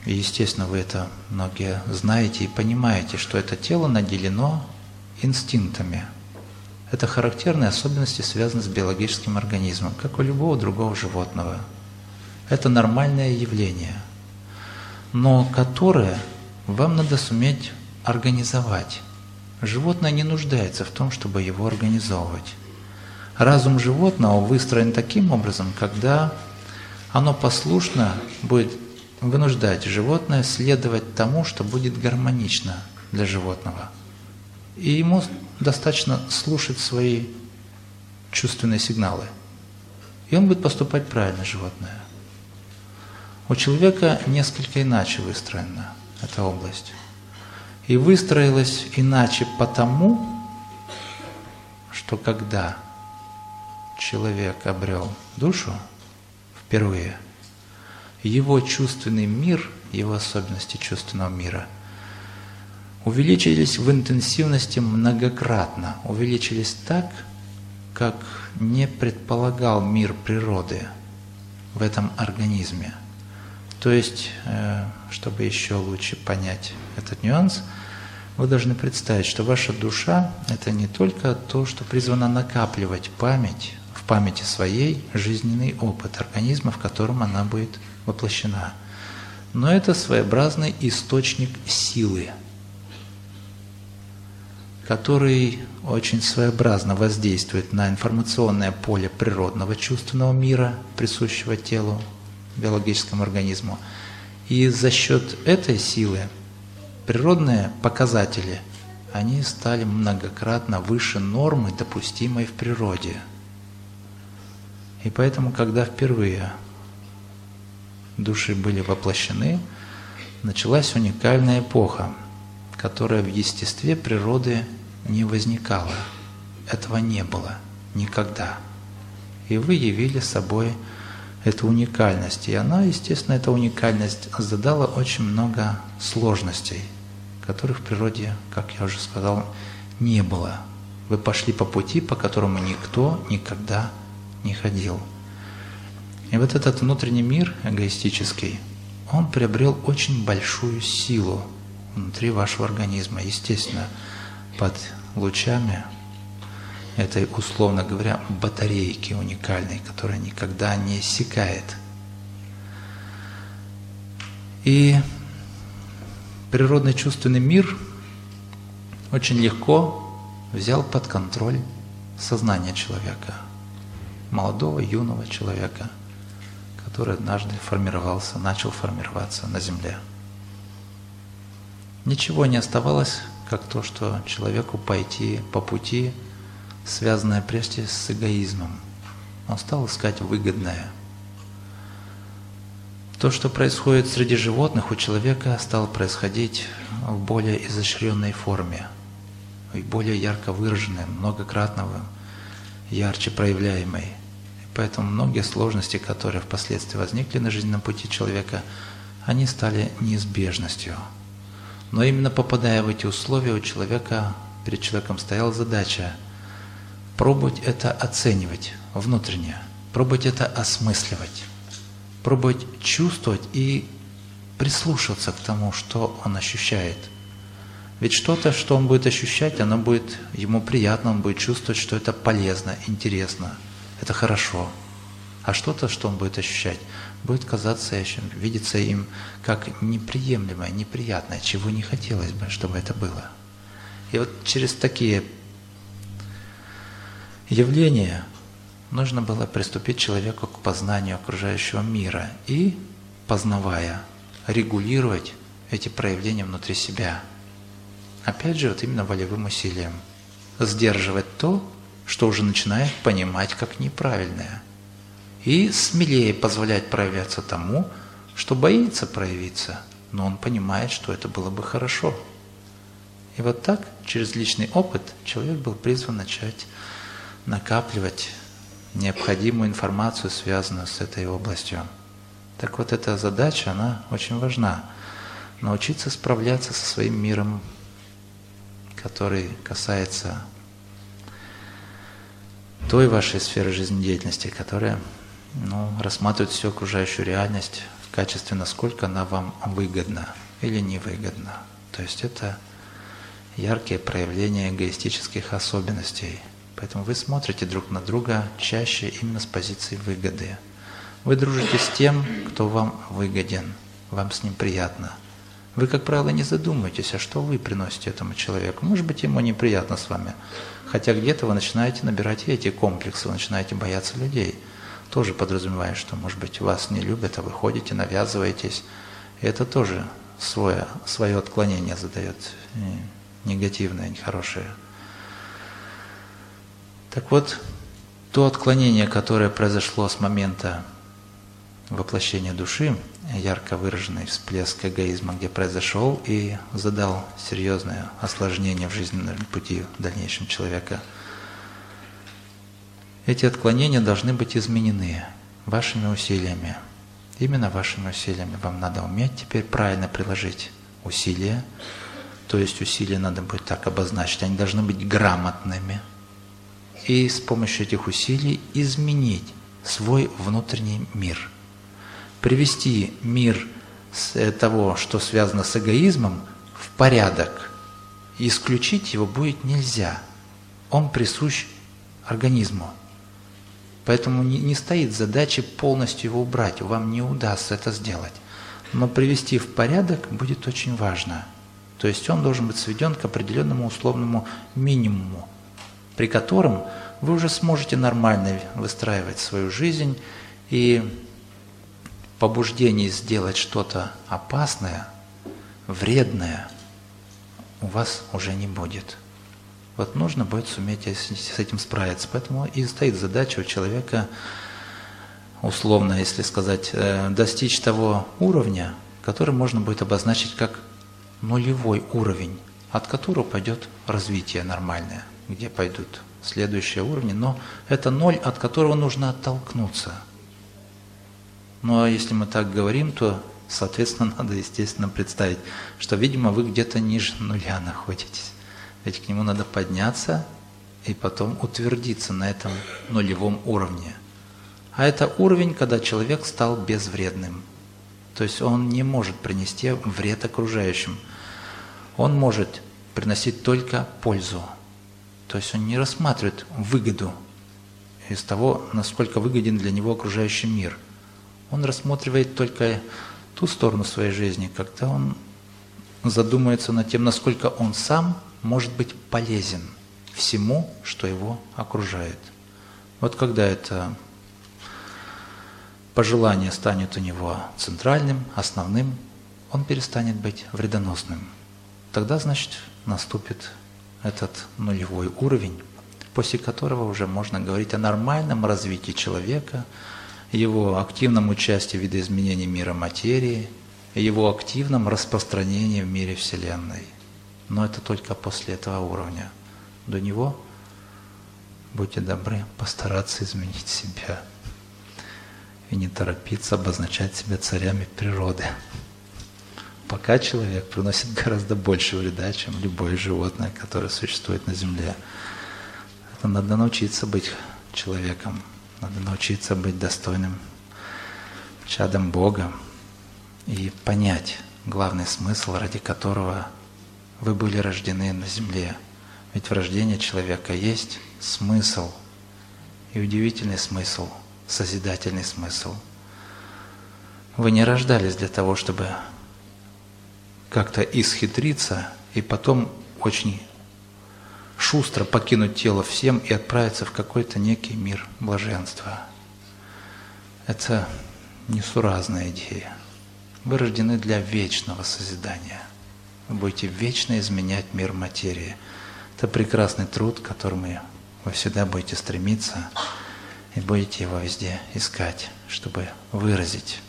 естественно, вы это многие знаете и понимаете, что это тело наделено инстинктами. Это характерные особенности, связанные с биологическим организмом, как у любого другого животного. Это нормальное явление, но которое вам надо суметь организовать. Животное не нуждается в том, чтобы его организовывать. Разум животного выстроен таким образом, когда оно послушно будет вынуждать животное следовать тому, что будет гармонично для животного. И ему достаточно слушать свои чувственные сигналы. И он будет поступать правильно, животное. У человека несколько иначе выстроена эта область. И выстроилась иначе потому, что когда человек обрел душу впервые, его чувственный мир, его особенности чувственного мира увеличились в интенсивности многократно, увеличились так, как не предполагал мир природы в этом организме – то есть, э, чтобы еще лучше понять этот нюанс, вы должны представить, что ваша душа – это не только то, что призвано накапливать память, в памяти своей жизненный опыт организма, в котором она будет воплощена, но это своеобразный источник силы, который очень своеобразно воздействует на информационное поле природного чувственного мира, присущего телу, биологическому организму. И за счет этой силы природные показатели, они стали многократно выше нормы, допустимой в природе. И поэтому, когда впервые души были воплощены, началась уникальная эпоха, которая в естестве природы не возникала. Этого не было никогда. И вы явили собой эту уникальность. И она, естественно, эта уникальность задала очень много сложностей, которых в природе, как я уже сказал, не было. Вы пошли по пути, по которому никто никогда не ходил. И вот этот внутренний мир эгоистический, он приобрел очень большую силу внутри вашего организма, естественно, под лучами этой, условно говоря, батарейки уникальной, которая никогда не иссякает. И природный чувственный мир очень легко взял под контроль сознание человека, молодого, юного человека, который однажды формировался, начал формироваться на Земле. Ничего не оставалось, как то, что человеку пойти по пути связанное прежде с эгоизмом. Он стал искать выгодное. То, что происходит среди животных, у человека стало происходить в более изощренной форме, и более ярко выраженной, многократно ярче проявляемой. И поэтому многие сложности, которые впоследствии возникли на жизненном пути человека, они стали неизбежностью. Но именно попадая в эти условия, у человека, перед человеком стояла задача – пробовать это оценивать внутренне, пробовать это осмысливать, пробовать чувствовать и прислушиваться к тому, что он ощущает. Ведь что-то, что он будет ощущать, оно будет ему приятно, он будет чувствовать, что это полезно, интересно, это хорошо. А что-то, что он будет ощущать, будет казаться, видеться им как неприемлемое, неприятное, чего не хотелось бы, чтобы это было. И вот через такие явление, нужно было приступить человеку к познанию окружающего мира и, познавая, регулировать эти проявления внутри себя. Опять же, вот именно волевым усилием. Сдерживать то, что уже начинает понимать как неправильное. И смелее позволять проявляться тому, что боится проявиться, но он понимает, что это было бы хорошо. И вот так, через личный опыт, человек был призван начать накапливать необходимую информацию, связанную с этой областью. Так вот, эта задача, она очень важна. Научиться справляться со своим миром, который касается той вашей сферы жизнедеятельности, которая ну, рассматривает всю окружающую реальность в качестве, насколько она вам выгодна или невыгодна. То есть это яркие проявления эгоистических особенностей – Поэтому вы смотрите друг на друга чаще именно с позиции выгоды. Вы дружите с тем, кто вам выгоден, вам с ним приятно. Вы, как правило, не задумываетесь, а что вы приносите этому человеку. Может быть, ему неприятно с вами. Хотя где-то вы начинаете набирать эти комплексы, вы начинаете бояться людей. Тоже подразумевая, что, может быть, вас не любят, а вы ходите, навязываетесь. И это тоже свое, свое отклонение задает негативное, нехорошее. Так вот, То отклонение, которое произошло с момента воплощения души, ярко выраженный всплеск эгоизма, где произошел и задал серьезное осложнение в жизненном пути в дальнейшем человека. Эти отклонения должны быть изменены вашими усилиями. Именно вашими усилиями вам надо уметь теперь правильно приложить усилия, то есть усилия надо будет так обозначить, они должны быть грамотными. И с помощью этих усилий изменить свой внутренний мир – привести мир с э, того, что связано с эгоизмом, в порядок. Исключить его будет нельзя. Он присущ организму. Поэтому не, не стоит задачи полностью его убрать. Вам не удастся это сделать. Но привести в порядок будет очень важно. То есть он должен быть сведен к определенному условному минимуму, при котором вы уже сможете нормально выстраивать свою жизнь и побуждений сделать что-то опасное, вредное, у вас уже не будет. Вот нужно будет суметь с этим справиться. Поэтому и стоит задача у человека, условно, если сказать, э, достичь того уровня, который можно будет обозначить как нулевой уровень, от которого пойдет развитие нормальное, где пойдут следующие уровни, но это ноль, от которого нужно оттолкнуться – ну а если мы так говорим, то, соответственно, [laughs] надо, естественно, представить, что, видимо, вы где-то ниже нуля находитесь. Ведь к нему надо подняться и потом утвердиться на этом нулевом уровне. А это уровень, когда человек стал безвредным. То есть он не может принести вред окружающим. Он может приносить только пользу. То есть он не рассматривает выгоду из того, насколько выгоден для него окружающий мир – он рассматривает только ту сторону своей жизни, когда он задумается над тем, насколько он сам может быть полезен всему, что его окружает. Вот когда это пожелание станет у него центральным, основным, он перестанет быть вредоносным. Тогда, значит, наступит этот нулевой уровень, после которого уже можно говорить о нормальном развитии человека – его активном участии в видоизменении мира материи, его активном распространении в мире Вселенной. Но это только после этого уровня. До него, будьте добры, постараться изменить себя и не торопиться обозначать себя царями природы. Пока человек приносит гораздо больше вреда, чем любое животное, которое существует на Земле. Это надо научиться быть человеком. Надо научиться быть достойным чадом Бога и понять главный смысл, ради которого вы были рождены на земле. Ведь в рождении человека есть смысл, и удивительный смысл, созидательный смысл. Вы не рождались для того, чтобы как-то исхитриться и потом очень шустро покинуть тело всем и отправиться в какой-то некий мир блаженства. Это несуразная идея. Вы рождены для вечного созидания. Вы будете вечно изменять мир материи. Это прекрасный труд, к которому вы всегда будете стремиться и будете его везде искать, чтобы выразить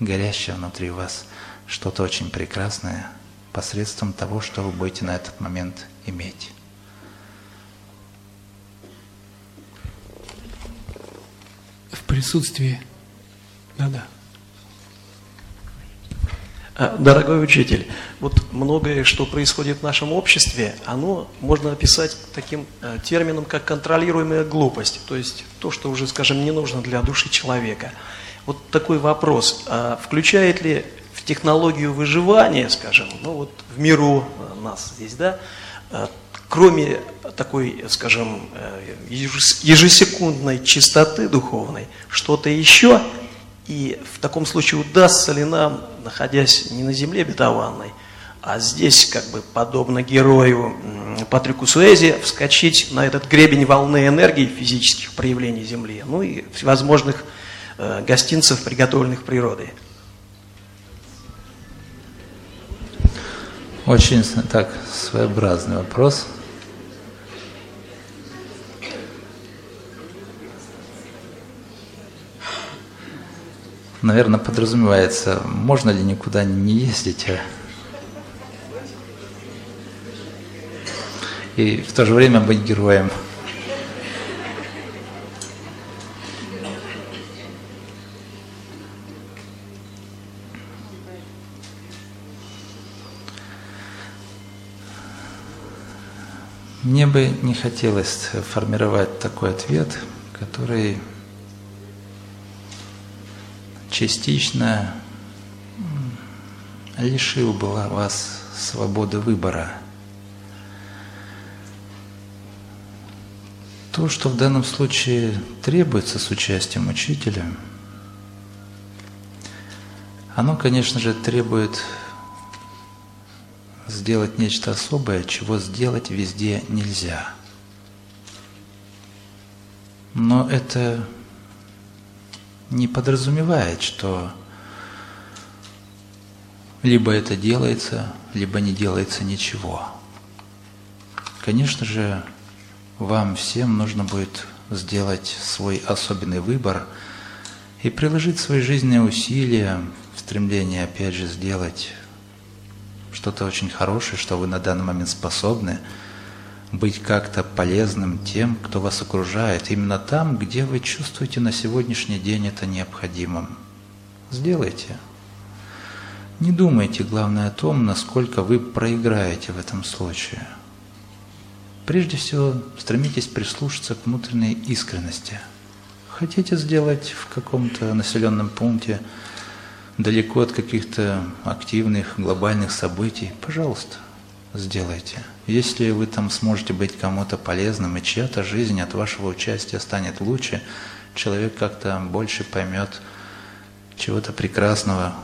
горящее внутри вас что-то очень прекрасное посредством того, что вы будете на этот момент иметь. присутствии. Да-да. А, дорогой учитель, вот многое, что происходит в нашем обществе, оно можно описать таким э, термином, как контролируемая глупость, то есть то, что уже, скажем, не нужно для души человека. Вот такой вопрос, а включает ли в технологию выживания, скажем, ну вот в миру э, нас здесь, да, э, кроме такой, скажем, э, ежесекундной чистоты духовной, что-то еще, и в таком случае удастся ли нам, находясь не на земле обетованной, а здесь, как бы подобно герою Патрику Суэзи, вскочить на этот гребень волны энергии физических проявлений Земли, ну и всевозможных э, гостинцев, приготовленных природой. Очень так своеобразный вопрос. Наверное, подразумевается, можно ли никуда не ездить, а и в то же время быть героем. Мне бы не хотелось формировать такой ответ, который частично лишил бы вас свободы выбора. То, что в данном случае требуется с участием учителя, оно, конечно же, требует сделать нечто особое, чего сделать везде нельзя. Но это не подразумевает, что либо это делается, либо не делается ничего. Конечно же, вам всем нужно будет сделать свой особенный выбор и приложить свои жизненные усилия в стремлении, опять же, сделать что-то очень хорошее, что вы на данный момент способны, быть как-то полезным тем, кто вас окружает, именно там, где вы чувствуете на сегодняшний день это необходимым. Сделайте. Не думайте, главное, о том, насколько вы проиграете в этом случае. Прежде всего, стремитесь прислушаться к внутренней искренности. Хотите сделать в каком-то населенном пункте далеко от каких-то активных глобальных событий, пожалуйста, сделайте. Если вы там сможете быть кому-то полезным, и чья-то жизнь от вашего участия станет лучше, человек как-то больше поймет чего-то прекрасного,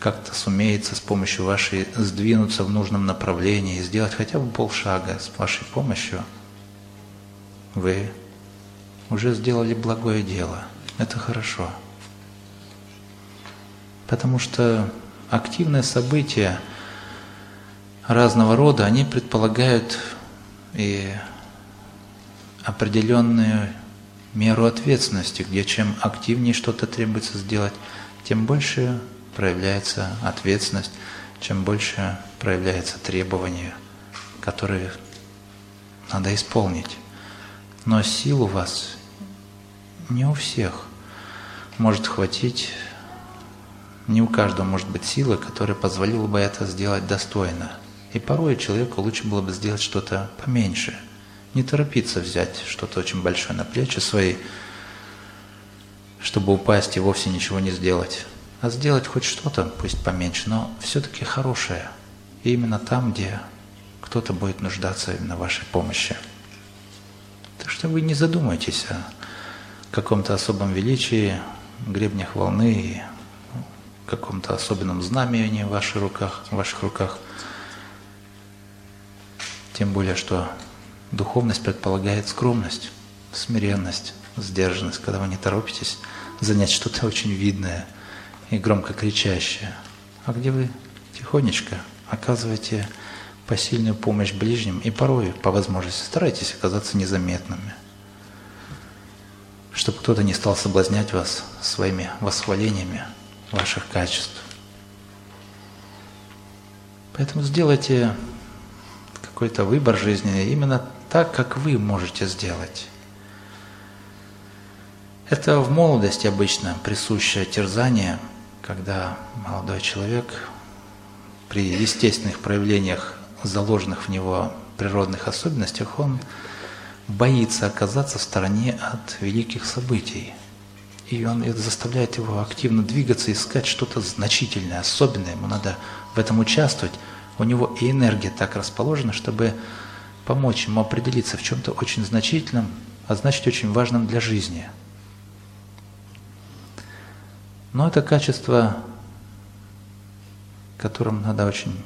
как-то сумеется с помощью вашей сдвинуться в нужном направлении, сделать хотя бы полшага с вашей помощью, вы уже сделали благое дело. Это хорошо. Потому что активные события разного рода, они предполагают и определенную меру ответственности, где чем активнее что-то требуется сделать, тем больше проявляется ответственность, чем больше проявляется требования, которые надо исполнить. Но сил у вас не у всех может хватить не у каждого может быть сила, которая позволила бы это сделать достойно. И порой человеку лучше было бы сделать что-то поменьше. Не торопиться взять что-то очень большое на плечи свои, чтобы упасть и вовсе ничего не сделать. А сделать хоть что-то, пусть поменьше, но все-таки хорошее. И именно там, где кто-то будет нуждаться именно в вашей помощи. Так что вы не задумайтесь о каком-то особом величии, гребнях волны и каком-то особенном знамени в ваших руках, в ваших руках. Тем более, что духовность предполагает скромность, смиренность, сдержанность, когда вы не торопитесь занять что-то очень видное и громко кричащее, а где вы тихонечко оказываете посильную помощь ближним и порой, по возможности, старайтесь оказаться незаметными, чтобы кто-то не стал соблазнять вас своими восхвалениями, ваших качеств. Поэтому сделайте какой-то выбор жизни именно так, как вы можете сделать. Это в молодости обычно присущее терзание, когда молодой человек при естественных проявлениях, заложенных в него природных особенностях, он боится оказаться в стороне от великих событий – и он это заставляет его активно двигаться, искать что-то значительное, особенное. Ему надо в этом участвовать. У него и энергия так расположена, чтобы помочь ему определиться в чем-то очень значительном, а значит очень важном для жизни. Но это качество, которым надо очень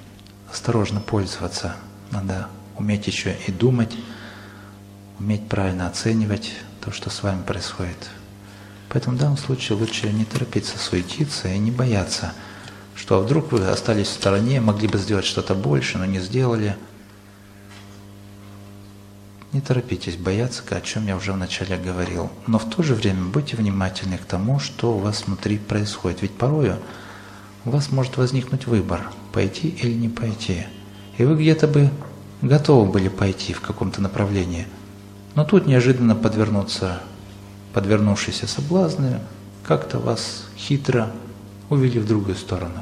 осторожно пользоваться. Надо уметь еще и думать, уметь правильно оценивать то, что с вами происходит. Поэтому в данном случае лучше не торопиться суетиться и не бояться, что вдруг вы остались в стороне, могли бы сделать что-то больше, но не сделали. Не торопитесь бояться, о чем я уже вначале говорил. Но в то же время будьте внимательны к тому, что у вас внутри происходит. Ведь порою у вас может возникнуть выбор, пойти или не пойти. И вы где-то бы готовы были пойти в каком-то направлении. Но тут неожиданно подвернуться, подвернувшиеся соблазны как-то вас хитро увели в другую сторону.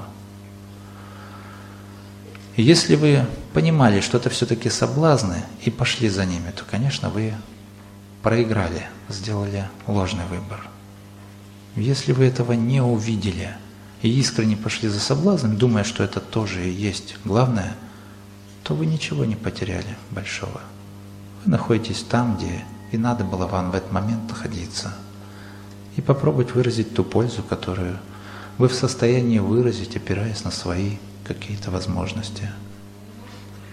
Если вы понимали, что это все-таки соблазны и пошли за ними, то, конечно, вы проиграли, сделали ложный выбор. Если вы этого не увидели и искренне пошли за соблазном, думая, что это тоже и есть главное, то вы ничего не потеряли большого. Вы находитесь там, где и надо было вам в этот момент находиться. И попробовать выразить ту пользу, которую вы в состоянии выразить, опираясь на свои какие-то возможности.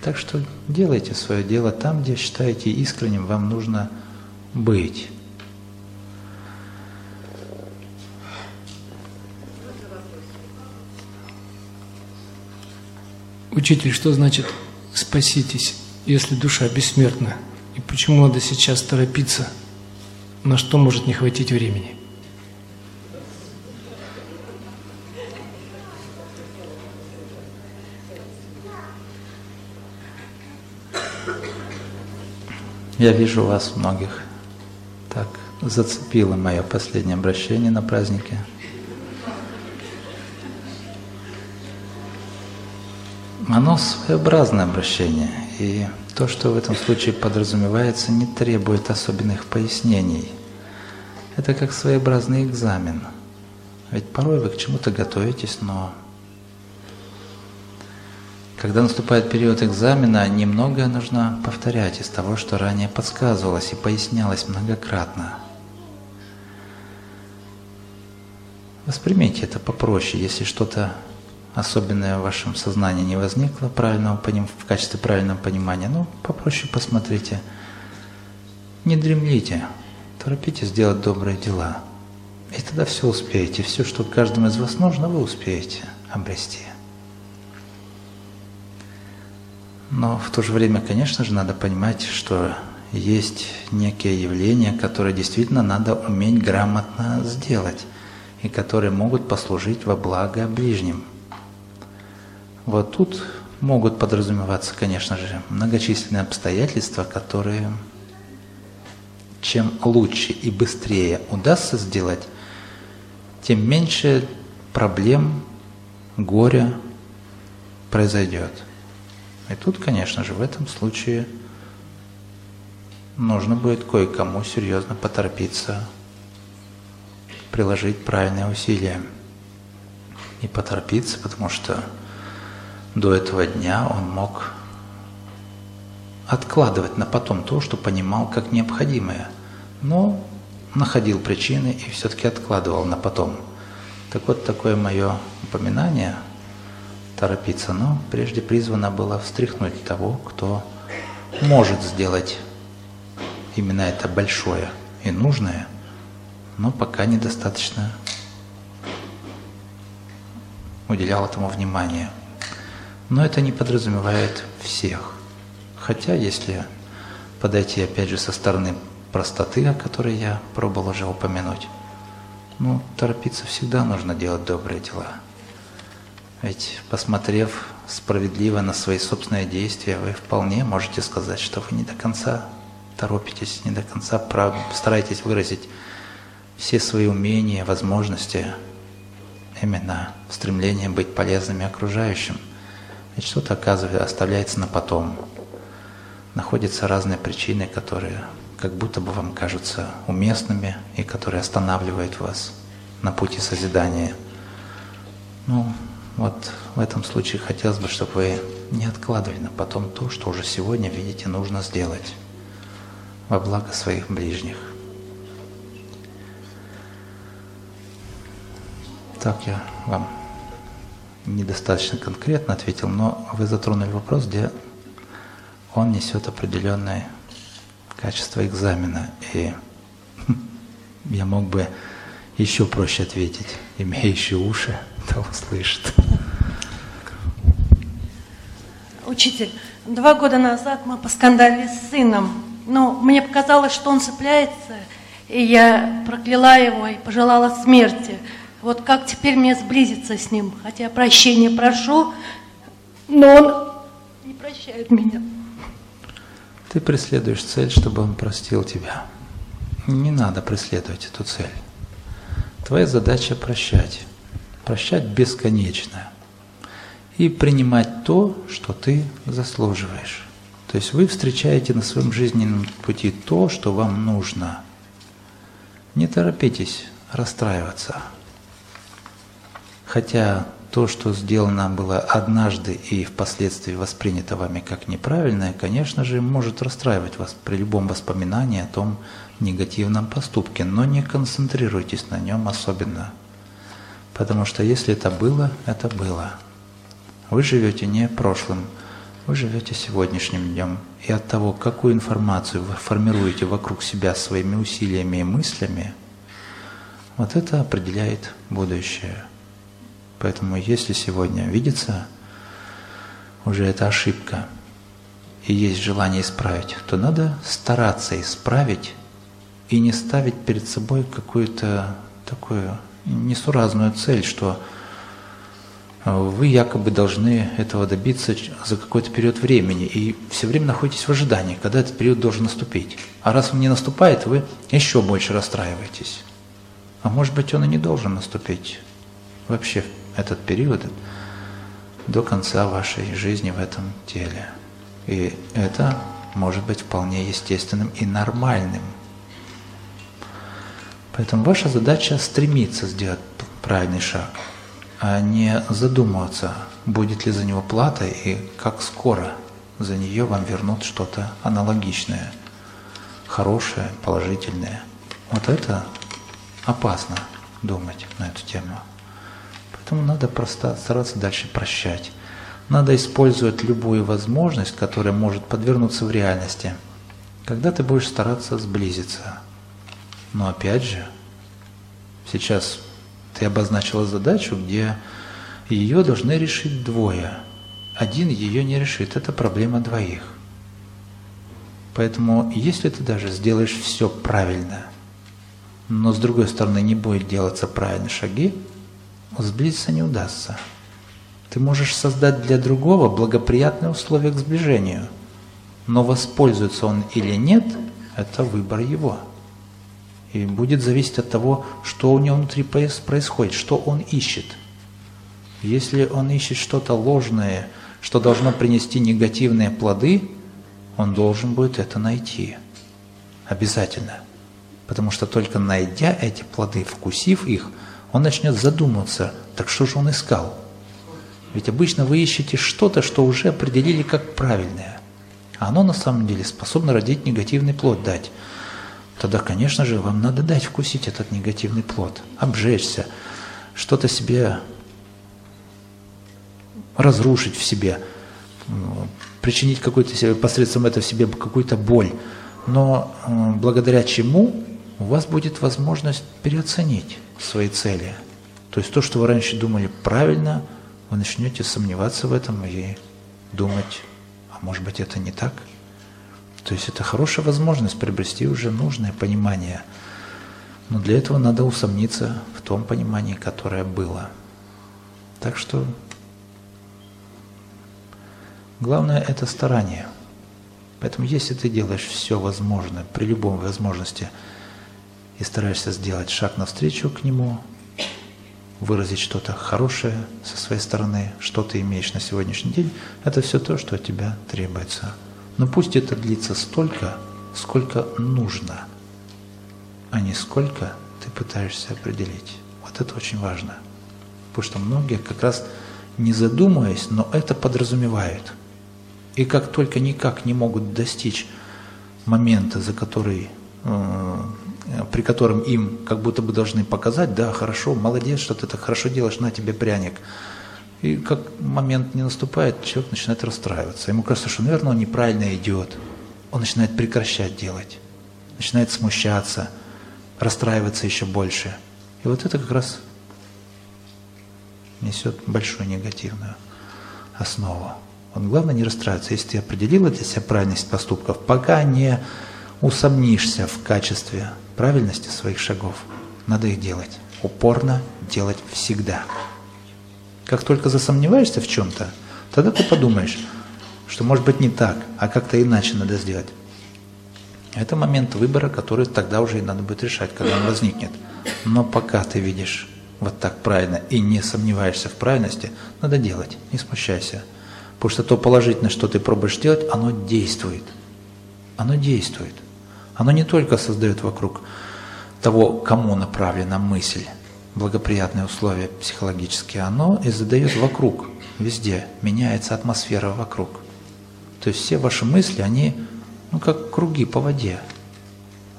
Так что делайте свое дело там, где считаете искренним вам нужно быть. Учитель, что значит «спаситесь», если душа бессмертна? И почему надо сейчас торопиться? На что может не хватить времени? Я вижу вас многих. Так зацепило мое последнее обращение на празднике. Оно своеобразное обращение, и то, что в этом случае подразумевается, не требует особенных пояснений. Это как своеобразный экзамен. Ведь порой вы к чему-то готовитесь, но когда наступает период экзамена, немногое нужно повторять из того, что ранее подсказывалось и пояснялось многократно. Воспримите это попроще, если что-то особенное в вашем сознании не возникло правильного поним... в качестве правильного понимания, ну, попроще посмотрите. Не дремлите, торопитесь сделать добрые дела. И тогда все успеете. Все, что каждому из вас нужно, вы успеете обрести. Но в то же время, конечно же, надо понимать, что есть некие явления, которые действительно надо уметь грамотно сделать и которые могут послужить во благо ближним. Вот тут могут подразумеваться, конечно же, многочисленные обстоятельства, которые чем лучше и быстрее удастся сделать, тем меньше проблем, горя произойдет. И тут, конечно же, в этом случае нужно будет кое-кому серьезно поторопиться, приложить правильные усилия. И поторопиться, потому что до этого дня он мог откладывать на потом то, что понимал как необходимое, но находил причины и все-таки откладывал на потом. Так вот, такое мое упоминание – торопиться, но прежде призвана была встряхнуть того, кто может сделать именно это большое и нужное, но пока недостаточно уделял этому внимания. Но это не подразумевает всех. Хотя, если подойти опять же со стороны простоты, о которой я пробовал уже упомянуть, ну, торопиться всегда нужно делать добрые дела. Ведь, посмотрев справедливо на свои собственные действия, вы вполне можете сказать, что вы не до конца торопитесь, не до конца прав... стараетесь выразить все свои умения, возможности, именно стремление быть полезными окружающим. Ведь что-то, оказывается, оставляется на потом. Находятся разные причины, которые как будто бы вам кажутся уместными и которые останавливают вас на пути созидания. Ну, вот в этом случае хотелось бы, чтобы вы не откладывали на потом то, что уже сегодня, видите, нужно сделать во благо своих ближних. Так я вам недостаточно конкретно ответил, но вы затронули вопрос, где он несет определенное качество экзамена. И [laughs] я мог бы еще проще ответить, имеющие уши да услышит. Учитель, два года назад мы поскандалили с сыном Но мне показалось, что он цепляется, и я прокляла его и пожелала смерти. Вот как теперь мне сблизиться с ним? Хотя прощения прошу, но он не прощает меня. Ты преследуешь цель, чтобы он простил тебя. Не надо преследовать эту цель. Твоя задача прощать. Прощать бесконечно. И принимать то, что ты заслуживаешь. То есть вы встречаете на своем жизненном пути то, что вам нужно. Не торопитесь расстраиваться. Хотя то, что сделано было однажды и впоследствии воспринято вами как неправильное, конечно же, может расстраивать вас при любом воспоминании о том негативном поступке, но не концентрируйтесь на нем особенно. Потому что если это было, это было. Вы живете не прошлым, вы живете сегодняшним днем. И от того, какую информацию вы формируете вокруг себя своими усилиями и мыслями, вот это определяет будущее. Поэтому если сегодня видится уже эта ошибка, и есть желание исправить, то надо стараться исправить и не ставить перед собой какую-то такую несуразную цель, что вы якобы должны этого добиться за какой-то период времени, и все время находитесь в ожидании, когда этот период должен наступить. А раз он не наступает, вы еще больше расстраиваетесь. А может быть, он и не должен наступить вообще этот период до конца вашей жизни в этом теле. И это может быть вполне естественным и нормальным. Поэтому ваша задача стремиться сделать правильный шаг, а не задумываться, будет ли за него плата и как скоро за нее вам вернут что-то аналогичное, хорошее, положительное. Вот это опасно думать на эту тему. Поэтому надо просто стараться дальше прощать. Надо использовать любую возможность, которая может подвернуться в реальности, когда ты будешь стараться сблизиться. Но опять же, сейчас ты обозначила задачу, где ее должны решить двое. Один ее не решит, это проблема двоих. Поэтому, если ты даже сделаешь все правильно, но с другой стороны не будет делаться правильные шаги, сблизиться не удастся. Ты можешь создать для другого благоприятные условия к сближению, но воспользуется он или нет, это выбор его. И будет зависеть от того, что у него внутри происходит, что он ищет. Если он ищет что-то ложное, что должно принести негативные плоды, он должен будет это найти. Обязательно. Потому что только найдя эти плоды, вкусив их – он начнет задумываться, так что же он искал? Ведь обычно вы ищете что-то, что уже определили как правильное. А оно на самом деле способно родить негативный плод дать. Тогда, конечно же, вам надо дать вкусить этот негативный плод, обжечься, что-то себе разрушить в себе, причинить какой-то себе, посредством этого себе какую-то боль. Но благодаря чему у вас будет возможность переоценить свои цели. То есть то, что вы раньше думали правильно, вы начнете сомневаться в этом и думать, а может быть это не так. То есть это хорошая возможность приобрести уже нужное понимание. Но для этого надо усомниться в том понимании, которое было. Так что главное это старание. Поэтому если ты делаешь все возможное при любом возможности – и стараешься сделать шаг навстречу к нему, выразить что-то хорошее со своей стороны, что ты имеешь на сегодняшний день, это все то, что от тебя требуется. Но пусть это длится столько, сколько нужно, а не сколько ты пытаешься определить. Вот это очень важно. Потому что многие как раз не задумываясь, но это подразумевают. И как только никак не могут достичь момента, за который э, при котором им как будто бы должны показать, да, хорошо, молодец, что ты так хорошо делаешь, на тебе пряник. И как момент не наступает, человек начинает расстраиваться. Ему кажется, что, наверное, он неправильно идет. Он начинает прекращать делать, начинает смущаться, расстраиваться еще больше. И вот это как раз несет большую негативную основу. Вот главное не расстраиваться. Если ты определила для себя правильность поступков, пока не усомнишься в качестве правильности своих шагов, надо их делать. Упорно делать всегда. Как только засомневаешься в чем-то, тогда ты подумаешь, что может быть не так, а как-то иначе надо сделать. Это момент выбора, который тогда уже и надо будет решать, когда он возникнет. Но пока ты видишь вот так правильно и не сомневаешься в правильности, надо делать, не смущайся. Потому что то положительное, что ты пробуешь делать, оно действует. Оно действует. Оно не только создает вокруг того, кому направлена мысль, благоприятные условия психологические, оно и задает вокруг, везде, меняется атмосфера вокруг. То есть все ваши мысли, они ну, как круги по воде.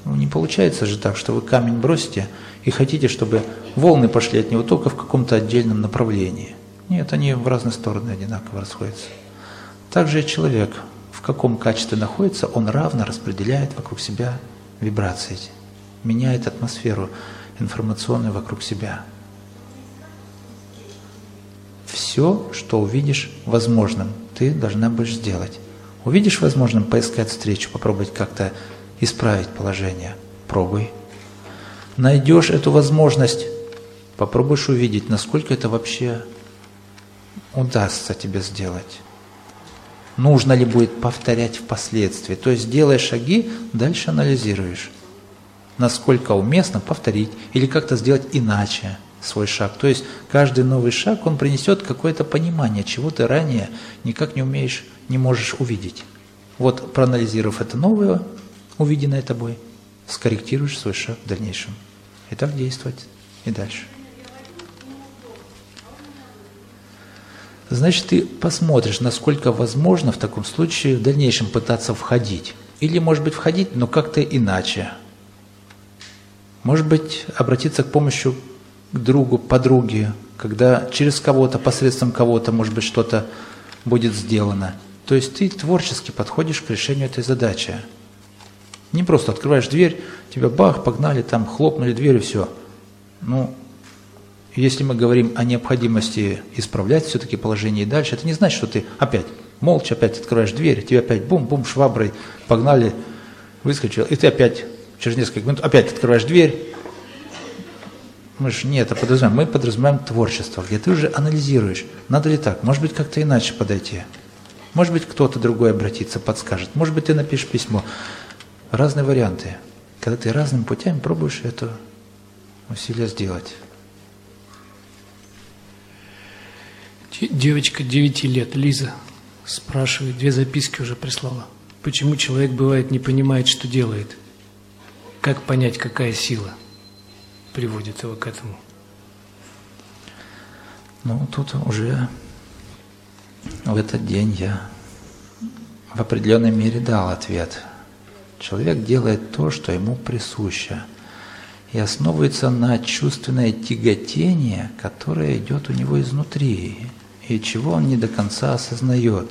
Ну, не получается же так, что вы камень бросите и хотите, чтобы волны пошли от него только в каком-то отдельном направлении. Нет, они в разные стороны одинаково расходятся. Также и человек, в каком качестве находится, он равно распределяет вокруг себя вибрации меняет атмосферу информационную вокруг себя. Все, что увидишь возможным, ты должна будешь сделать. Увидишь возможным поискать встречу, попробовать как-то исправить положение. Пробуй. Найдешь эту возможность, попробуешь увидеть, насколько это вообще удастся тебе сделать. Нужно ли будет повторять впоследствии. То есть делая шаги, дальше анализируешь. Насколько уместно повторить или как-то сделать иначе свой шаг. То есть каждый новый шаг, он принесет какое-то понимание, чего ты ранее никак не умеешь, не можешь увидеть. Вот проанализировав это новое, увиденное тобой, скорректируешь свой шаг в дальнейшем. И так действовать и дальше. Значит, ты посмотришь, насколько возможно в таком случае в дальнейшем пытаться входить. Или, может быть, входить, но как-то иначе. Может быть, обратиться к помощи к другу, подруге, когда через кого-то, посредством кого-то, может быть, что-то будет сделано. То есть ты творчески подходишь к решению этой задачи. Не просто открываешь дверь, тебя бах, погнали, там хлопнули дверь и все. Ну, если мы говорим о необходимости исправлять все-таки положение и дальше, это не значит, что ты опять молча опять открываешь дверь, тебе опять бум-бум шваброй погнали, выскочил, и ты опять через несколько минут опять открываешь дверь. Мы же не это подразумеваем, мы подразумеваем творчество, где ты уже анализируешь, надо ли так, может быть как-то иначе подойти. Может быть кто-то другой обратится, подскажет, может быть ты напишешь письмо. Разные варианты. Когда ты разными путями пробуешь это усилие сделать. Девочка 9 лет, Лиза, спрашивает, две записки уже прислала. Почему человек бывает не понимает, что делает? Как понять, какая сила приводит его к этому? Ну, тут уже в этот день я в определенной мере дал ответ. Человек делает то, что ему присуще, и основывается на чувственное тяготение, которое идет у него изнутри и чего он не до конца осознает.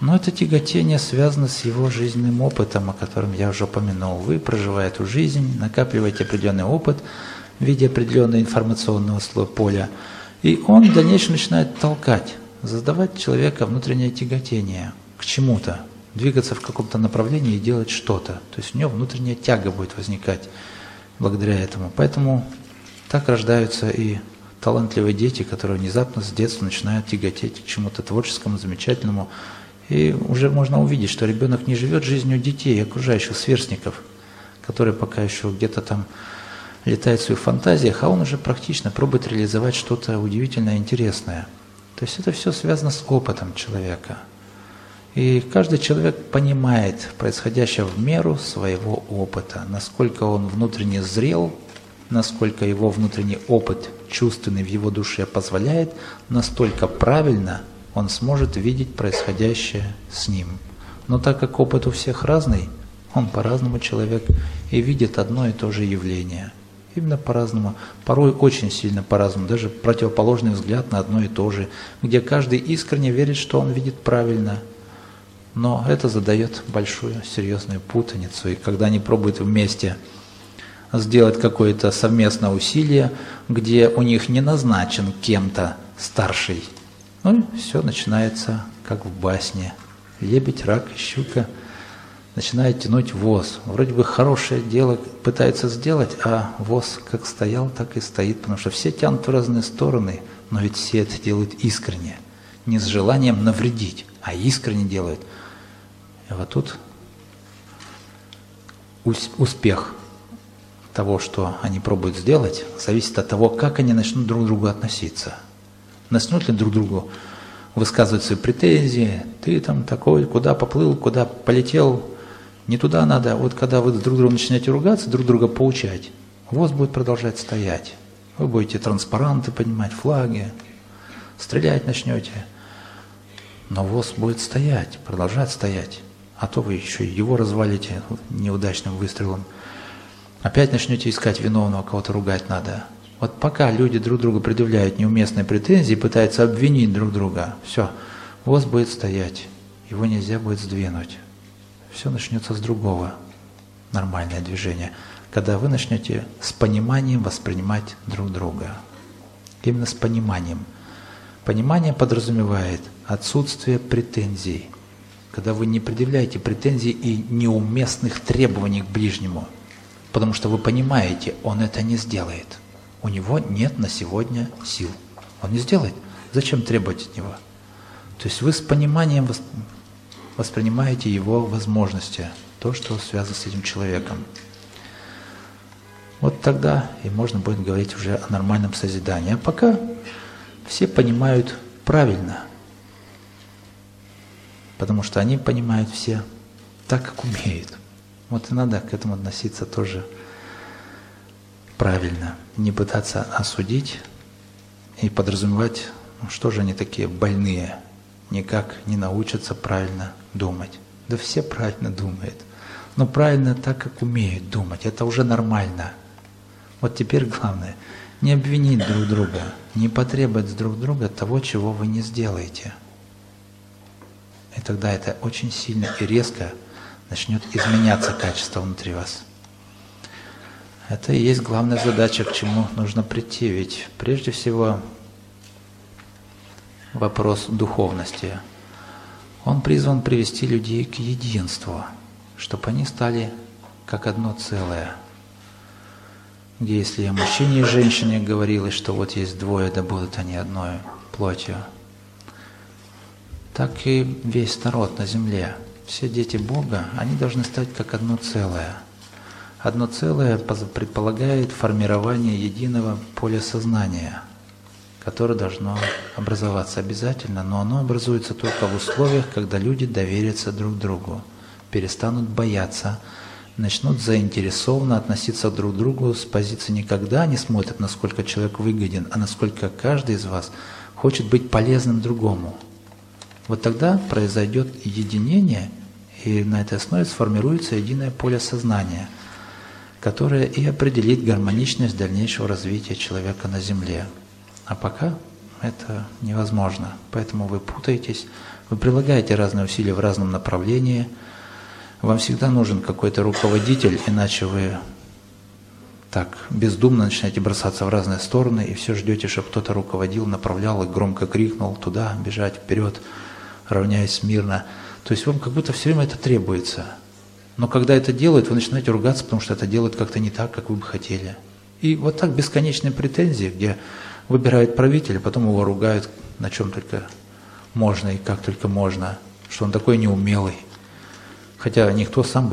Но это тяготение связано с его жизненным опытом, о котором я уже упомянул. Вы, проживая эту жизнь, накапливаете определенный опыт в виде определенного информационного поля, и он в дальнейшем начинает толкать, задавать человека внутреннее тяготение к чему-то, двигаться в каком-то направлении и делать что-то. То есть у него внутренняя тяга будет возникать благодаря этому. Поэтому так рождаются и талантливые дети, которые внезапно с детства начинают тяготеть к чему-то творческому, замечательному. И уже можно увидеть, что ребенок не живет жизнью детей, окружающих сверстников, которые пока еще где-то там летают в своих фантазиях, а он уже практично пробует реализовать что-то удивительное, интересное. То есть это все связано с опытом человека. И каждый человек понимает происходящее в меру своего опыта, насколько он внутренне зрел, насколько его внутренний опыт чувственный в его душе позволяет, настолько правильно он сможет видеть происходящее с ним. Но так как опыт у всех разный, он по-разному человек и видит одно и то же явление. Именно по-разному, порой очень сильно по-разному, даже противоположный взгляд на одно и то же, где каждый искренне верит, что он видит правильно. Но это задает большую серьезную путаницу, и когда они пробуют вместе сделать какое-то совместное усилие, где у них не назначен кем-то старший. Ну и все начинается как в басне. Лебедь, рак, щука. начинает тянуть ВОЗ. Вроде бы хорошее дело пытается сделать, а ВОЗ как стоял, так и стоит, потому что все тянут в разные стороны, но ведь все это делают искренне, не с желанием навредить, а искренне делают. И вот тут успех того, что они пробуют сделать, зависит от того, как они начнут друг к другу относиться. Начнут ли друг другу высказывать свои претензии, ты там такой, куда поплыл, куда полетел, не туда надо. Вот когда вы друг друга начинаете ругаться, друг друга поучать, ВОЗ будет продолжать стоять. Вы будете транспаранты поднимать, флаги, стрелять начнете. Но ВОЗ будет стоять, продолжать стоять. А то вы еще его развалите неудачным выстрелом. Опять начнете искать виновного, кого-то ругать надо. Вот пока люди друг другу предъявляют неуместные претензии, пытаются обвинить друг друга, все, ВОЗ будет стоять, его нельзя будет сдвинуть. Все начнется с другого. Нормальное движение. Когда вы начнете с пониманием воспринимать друг друга. Именно с пониманием. Понимание подразумевает отсутствие претензий. Когда вы не предъявляете претензий и неуместных требований к ближнему – Потому что вы понимаете, он это не сделает. У него нет на сегодня сил. Он не сделает. Зачем требовать от него? То есть вы с пониманием воспринимаете его возможности, то, что связано с этим человеком. Вот тогда и можно будет говорить уже о нормальном созидании. А пока все понимают правильно, потому что они понимают все так, как умеют. Вот и надо к этому относиться тоже правильно. Не пытаться осудить и подразумевать, что же они такие больные, никак не научатся правильно думать. Да все правильно думают. Но правильно так, как умеют думать. Это уже нормально. Вот теперь главное, не обвинить друг друга, не потребовать друг друга того, чего вы не сделаете. И тогда это очень сильно и резко начнет изменяться качество внутри вас. Это и есть главная задача, к чему нужно прийти. Ведь прежде всего вопрос духовности. Он призван привести людей к единству, чтобы они стали как одно целое. Где если о мужчине и женщине говорилось, что вот есть двое, да будут они одной плотью, так и весь народ на земле – все дети Бога, они должны стать как одно целое. Одно целое предполагает формирование единого поля сознания, которое должно образоваться обязательно, но оно образуется только в условиях, когда люди доверятся друг другу, перестанут бояться, начнут заинтересованно относиться друг к другу с позиции никогда не смотрят, насколько человек выгоден, а насколько каждый из вас хочет быть полезным другому. Вот тогда произойдет единение и на этой основе сформируется единое поле сознания, которое и определит гармоничность дальнейшего развития человека на Земле. А пока это невозможно. Поэтому вы путаетесь, вы прилагаете разные усилия в разном направлении. Вам всегда нужен какой-то руководитель, иначе вы так бездумно начинаете бросаться в разные стороны и все ждете, чтобы кто-то руководил, направлял и громко крикнул туда, бежать вперед, равняясь мирно. То есть вам как будто все время это требуется. Но когда это делают, вы начинаете ругаться, потому что это делают как-то не так, как вы бы хотели. И вот так бесконечные претензии, где выбирают правителя, потом его ругают на чем только можно и как только можно, что он такой неумелый. Хотя никто сам бы